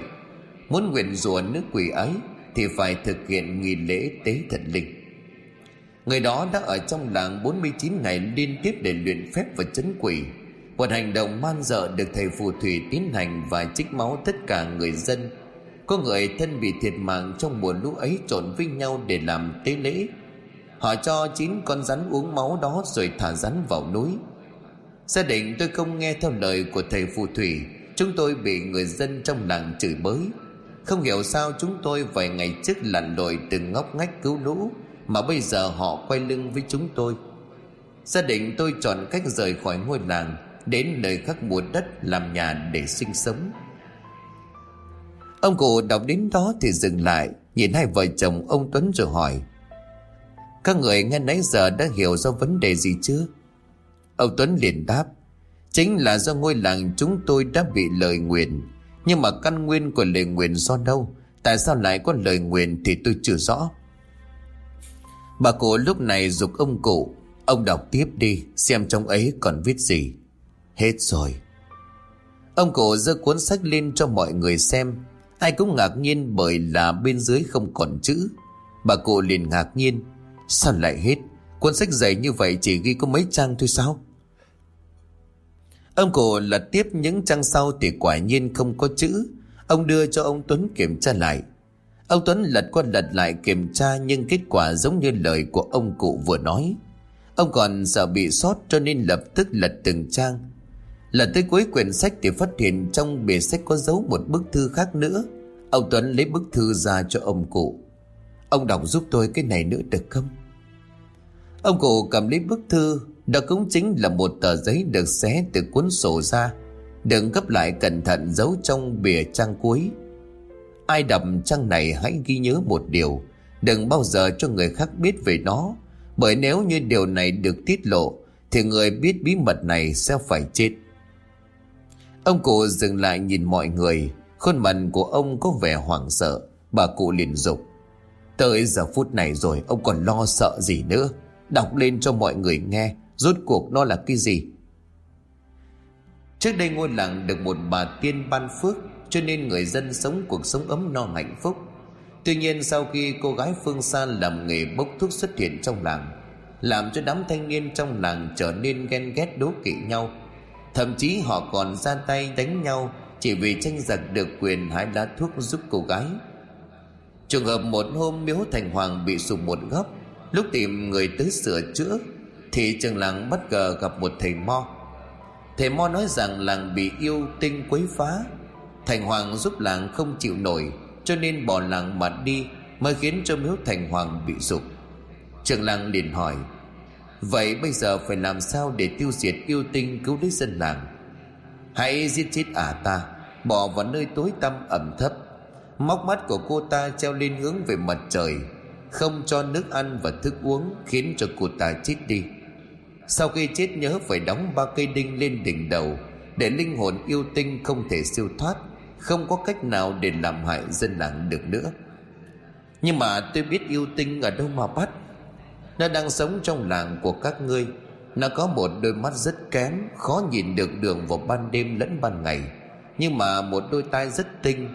Muốn nguyện rủa nữ quỷ ấy Thì phải thực hiện nghi lễ tế thần linh. Người đó đã ở trong làng 49 ngày liên tiếp để luyện phép và chấn quỷ. Một hành động man dợ được thầy phù thủy tiến hành và trích máu tất cả người dân. Có người thân bị thiệt mạng trong mùa lũ ấy trộn với nhau để làm tế lễ. Họ cho chín con rắn uống máu đó rồi thả rắn vào núi. Gia đình tôi không nghe theo lời của thầy phù thủy. Chúng tôi bị người dân trong làng chửi bới. Không hiểu sao chúng tôi vài ngày trước lặn lội từng ngóc ngách cứu lũ, Mà bây giờ họ quay lưng với chúng tôi. Gia đình tôi chọn cách rời khỏi ngôi làng, Đến nơi khắc mua đất làm nhà để sinh sống. Ông cụ đọc đến đó thì dừng lại, Nhìn hai vợ chồng ông Tuấn rồi hỏi, Các người nghe nãy giờ đã hiểu ra vấn đề gì chưa? Ông Tuấn liền đáp, Chính là do ngôi làng chúng tôi đã bị lời nguyền. Nhưng mà căn nguyên của lời nguyền do đâu? Tại sao lại có lời nguyền thì tôi chưa rõ. Bà cụ lúc này dục ông cụ, Ông đọc tiếp đi, Xem trong ấy còn viết gì. Hết rồi. Ông cụ giơ cuốn sách lên cho mọi người xem. Ai cũng ngạc nhiên bởi là bên dưới không còn chữ. Bà cụ liền ngạc nhiên. Sao lại hết? Cuốn sách dày như vậy chỉ ghi có mấy trang thôi sao? Ông cụ lật tiếp những trang sau thì quả nhiên không có chữ. Ông đưa cho ông Tuấn kiểm tra lại. Ông Tuấn lật qua lật lại kiểm tra Nhưng kết quả giống như lời của ông cụ vừa nói. Ông còn sợ bị sót cho nên lập tức lật từng trang. Lật tới cuối quyển sách thì phát hiện trong bìa sách có dấu một bức thư khác nữa. Ông Tuấn lấy bức thư ra cho ông cụ. Ông đọc giúp tôi cái này nữa được không? Ông cụ cầm lấy bức thư đó cũng chính là một tờ giấy được xé từ cuốn sổ ra Đừng gấp lại cẩn thận giấu trong bìa trang cuối. Ai đọc trang này hãy ghi nhớ một điều, Đừng bao giờ cho người khác biết về nó, Bởi nếu như điều này được tiết lộ, Thì người biết bí mật này sẽ phải chết. Ông cụ dừng lại nhìn mọi người, Khuôn mặt của ông có vẻ hoảng sợ, Bà cụ liền dục. Tới giờ phút này rồi, Ông còn lo sợ gì nữa? Đọc lên cho mọi người nghe. Rốt cuộc nó là cái gì? Trước đây ngôi làng được một bà tiên ban phước, Cho nên người dân sống cuộc sống ấm no hạnh phúc. Tuy nhiên sau khi cô gái phương xa làm nghề bốc thuốc xuất hiện trong làng, Làm cho đám thanh niên trong làng trở nên ghen ghét đố kỵ nhau. Thậm chí họ còn ra tay đánh nhau Chỉ vì tranh giật được quyền hái lá thuốc giúp cô gái. Trường hợp một hôm miếu thành hoàng bị sụp một góc, Lúc tìm người tới sửa chữa thì trường làng bất ngờ gặp một thầy mo. Thầy mo nói rằng làng bị yêu tinh quấy phá. Thành hoàng giúp làng không chịu nổi, Cho nên bỏ làng mà đi, Mới khiến cho miếu thành hoàng bị sụp. Trường làng liền hỏi, Vậy bây giờ phải làm sao để tiêu diệt yêu tinh cứu lấy dân làng? Hãy giết chết ả ta, Bỏ vào nơi tối tăm ẩm thấp. Móc mắt của cô ta treo lên hướng về mặt trời, Không cho nước ăn và thức uống Khiến cho cô ta chết đi. Sau khi chết nhớ phải đóng ba cây đinh lên đỉnh đầu, Để linh hồn yêu tinh không thể siêu thoát, Không có cách nào để làm hại dân làng được nữa. Nhưng mà tôi biết yêu tinh ở đâu mà bắt. Nó đang sống trong làng của các ngươi. Nó có một đôi mắt rất kém, Khó nhìn được đường vào ban đêm lẫn ban ngày. Nhưng mà một đôi tai rất tinh,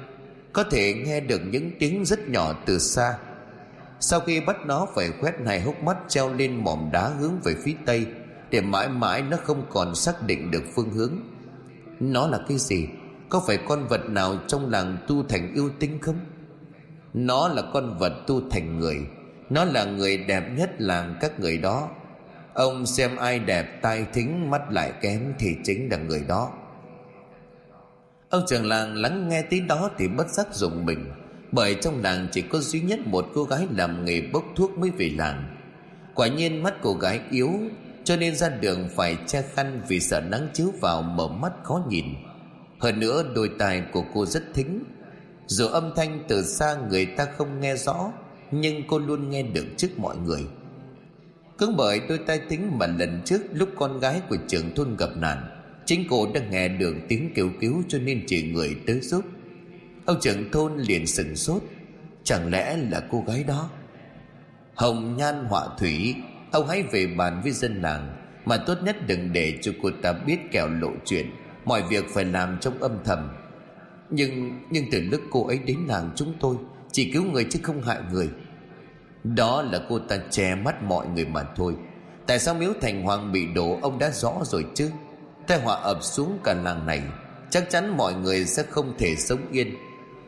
có thể nghe được những tiếng rất nhỏ từ xa. Sau khi bắt nó phải quét hai hốc mắt treo lên mỏm đá hướng về phía tây để mãi mãi nó không còn xác định được phương hướng. Nó là cái gì? Có phải con vật nào trong làng tu thành yêu tinh không? Nó là con vật tu thành người. Nó là người đẹp nhất làng các người đó. Ông xem ai đẹp, tai thính, mắt lại kém thì chính là người đó. Ông trưởng làng lắng nghe tiếng đó thì bất giác dùng mình, Bởi trong làng chỉ có duy nhất một cô gái làm nghề bốc thuốc mới về làng. Quả nhiên mắt cô gái yếu cho nên ra đường phải che khăn vì sợ nắng chiếu vào mở mắt khó nhìn. Hơn nữa, đôi tai của cô rất thính. Dù âm thanh từ xa người ta không nghe rõ, Nhưng cô luôn nghe được trước mọi người. Cứ bởi đôi tai thính mà lần trước lúc con gái của trưởng thôn gặp nạn, Chính cô đã nghe được tiếng kêu cứu cho nên chỉ người tới giúp. Ông trưởng thôn liền sừng sốt. Chẳng lẽ là cô gái đó? Hồng nhan họa thủy Ông hãy về bàn với dân làng, Mà tốt nhất đừng để cho cô ta biết kẻo lộ chuyện. Mọi việc phải làm trong âm thầm. Nhưng nhưng từ lúc cô ấy đến làng chúng tôi, Chỉ cứu người chứ không hại người. Đó là cô ta che mắt mọi người mà thôi. Tại sao miếu thành hoàng bị đổ, ông đã rõ rồi chứ? Tai họa ập xuống cả làng này, chắc chắn mọi người sẽ không thể sống yên.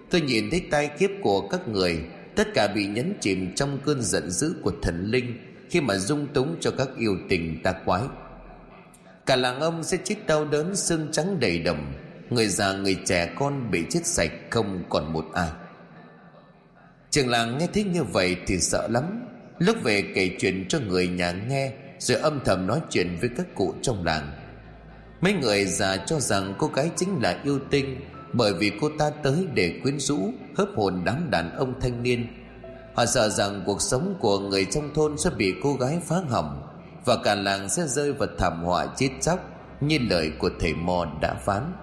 Tôi nhìn thấy tai kiếp của các người, tất cả bị nhấn chìm trong cơn giận dữ của thần linh khi mà dung túng cho các yêu tình ta quái. Cả làng ông sẽ chết đau đớn, xương trắng đầy đầm. Người già, người trẻ, con bị chết sạch không còn một ai. Trường làng nghe thấy như vậy thì sợ lắm. Lúc về kể chuyện cho người nhà nghe, rồi âm thầm nói chuyện với các cụ trong làng. Mấy người già cho rằng cô gái chính là yêu tinh, Bởi vì cô ta tới để quyến rũ, Hớp hồn đám đàn ông thanh niên Họ sợ rằng cuộc sống của người trong thôn sẽ bị cô gái phá hỏng Và cả làng sẽ rơi vào thảm họa chết chóc Như lời của thầy mò đã phán.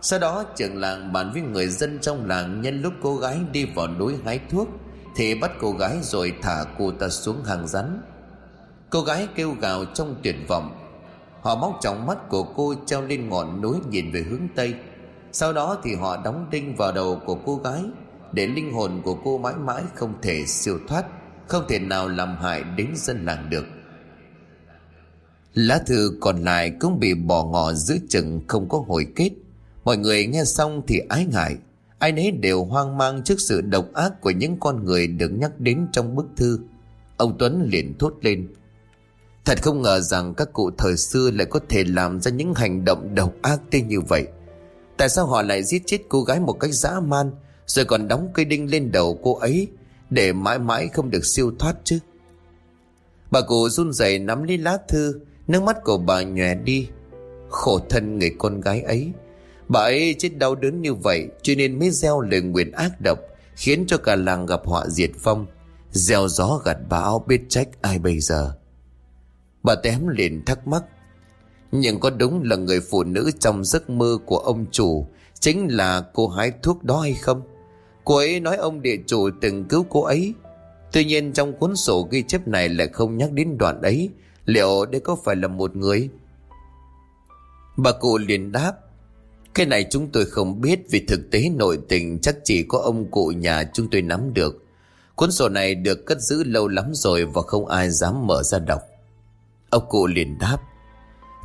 Sau đó, trưởng làng bàn với người dân trong làng Nhân lúc cô gái đi vào núi hái thuốc Thì bắt cô gái rồi thả cô ta xuống hàng rắn. Cô gái kêu gào trong tuyệt vọng. Họ móc trọng mắt của cô treo lên ngọn núi nhìn về hướng Tây. Sau đó thì họ đóng đinh vào đầu của cô gái. Để linh hồn của cô mãi mãi không thể siêu thoát, Không thể nào làm hại đến dân làng được. Lá thư còn lại cũng bị bỏ ngỏ giữa chừng không có hồi kết. Mọi người nghe xong thì ái ngại. Ai nấy đều hoang mang trước sự độc ác của những con người được nhắc đến trong bức thư. Ông Tuấn liền thốt lên. Thật không ngờ rằng các cụ thời xưa lại có thể làm ra những hành động độc ác tới như vậy. Tại sao họ lại giết chết cô gái một cách dã man rồi còn đóng cây đinh lên đầu cô ấy, Để mãi mãi không được siêu thoát chứ. Bà cụ run rẩy nắm lấy lá thư, Nước mắt của bà nhòe đi. Khổ thân người con gái ấy. Bà ấy chết đau đớn như vậy, Cho nên mới gieo lời nguyện ác độc, Khiến cho cả làng gặp họa diệt vong. Gieo gió gặt bão, biết trách ai bây giờ. Bà tém liền thắc mắc, Nhưng có đúng là người phụ nữ trong giấc mơ của ông chủ Chính là cô hái thuốc đó hay không? Cô ấy nói ông địa chủ từng cứu cô ấy. Tuy nhiên trong cuốn sổ ghi chép này lại không nhắc đến đoạn ấy. Liệu đây có phải là một người? Bà cụ liền đáp, Cái này chúng tôi không biết, Vì thực tế nội tình chắc chỉ có ông cụ nhà chúng tôi nắm được. Cuốn sổ này được cất giữ lâu lắm rồi Và không ai dám mở ra đọc. Ông cụ liền đáp,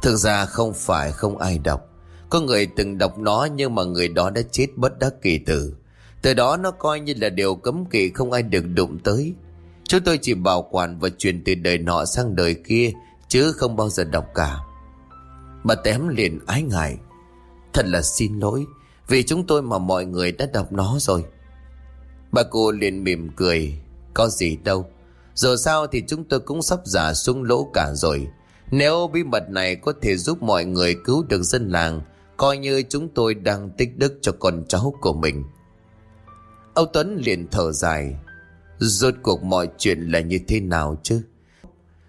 Thực ra không phải, không ai đọc. Có người từng đọc nó Nhưng mà người đó đã chết bất đắc kỳ tử. Từ đó nó coi như là điều cấm kỵ Không ai được đụng tới. Chúng tôi chỉ bảo quản và truyền từ đời nọ sang đời kia, Chứ không bao giờ đọc cả. Bà tém liền ái ngại. Thật là xin lỗi, Vì chúng tôi mà mọi người đã đọc nó rồi. Bà cô liền mỉm cười. Có gì đâu. Dù sao thì chúng tôi cũng sắp giả xuống lỗ cả rồi. Nếu bí mật này có thể giúp mọi người cứu được dân làng, Coi như chúng tôi đang tích đức cho con cháu của mình. Âu Tuấn liền thở dài. Rốt cuộc mọi chuyện là như thế nào chứ?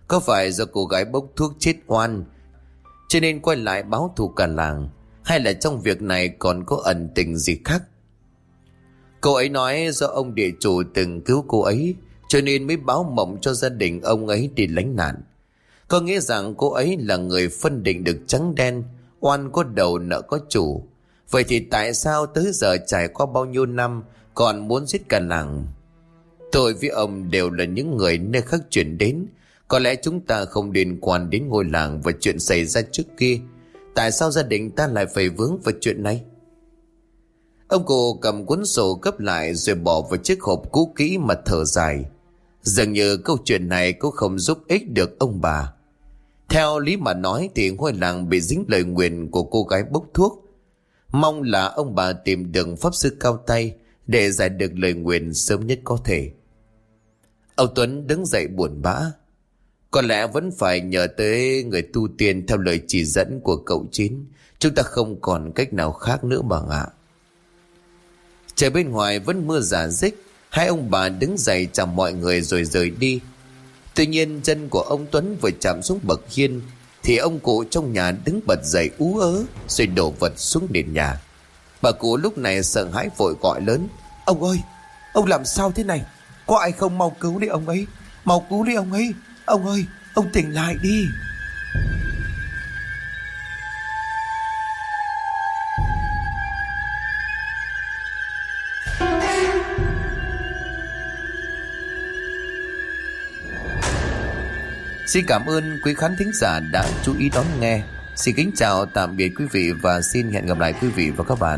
Có phải do cô gái bốc thuốc chết oan, Cho nên quay lại báo thù cả làng, Hay là trong việc này còn có ẩn tình gì khác? Cô ấy nói do ông địa chủ từng cứu cô ấy, Cho nên mới báo mộng cho gia đình ông ấy đi lánh nạn. Có nghĩa rằng cô ấy là người phân định được trắng đen, Oan có đầu nợ có chủ. Vậy thì tại sao tới giờ trải qua bao nhiêu năm còn muốn giết cả làng Tôi với ông đều là những người nơi khác chuyển đến. Có lẽ chúng ta không liên quan đến ngôi làng Và chuyện xảy ra trước kia. Tại sao gia đình ta lại phải vướng vào chuyện này? Ông cụ cầm cuốn sổ gấp lại Rồi bỏ vào chiếc hộp cũ kỹ mà thở dài. Dường như câu chuyện này cũng không giúp ích được ông bà. Theo lý mà nói thì ngôi làng bị dính lời nguyền của cô gái bốc thuốc. Mong là ông bà tìm được pháp sư cao tay để giải được lời nguyền sớm nhất có thể. Ông Tuấn đứng dậy buồn bã. Có lẽ vẫn phải nhờ tới người tu tiên Theo lời chỉ dẫn của cậu Chín. Chúng ta không còn cách nào khác nữa bà ạ Trời bên ngoài vẫn mưa giả dích. Hai ông bà đứng dậy chào mọi người rồi rời đi. Tuy nhiên chân của ông Tuấn vừa chạm xuống bậc hiên, Thì ông cụ trong nhà đứng bật dậy ú ớ, Rồi đổ vật xuống nền nhà. Bà cụ lúc này sợ hãi vội gọi lớn. Ông ơi, Ông làm sao thế này? Có ai không mau cứu đi ông ấy? Mau cứu đi ông ấy. Ông ơi, Ông tỉnh lại đi. Xin cảm ơn quý khán thính giả đã chú ý đón nghe. Xin kính chào, tạm biệt quý vị và xin hẹn gặp lại quý vị và các bạn.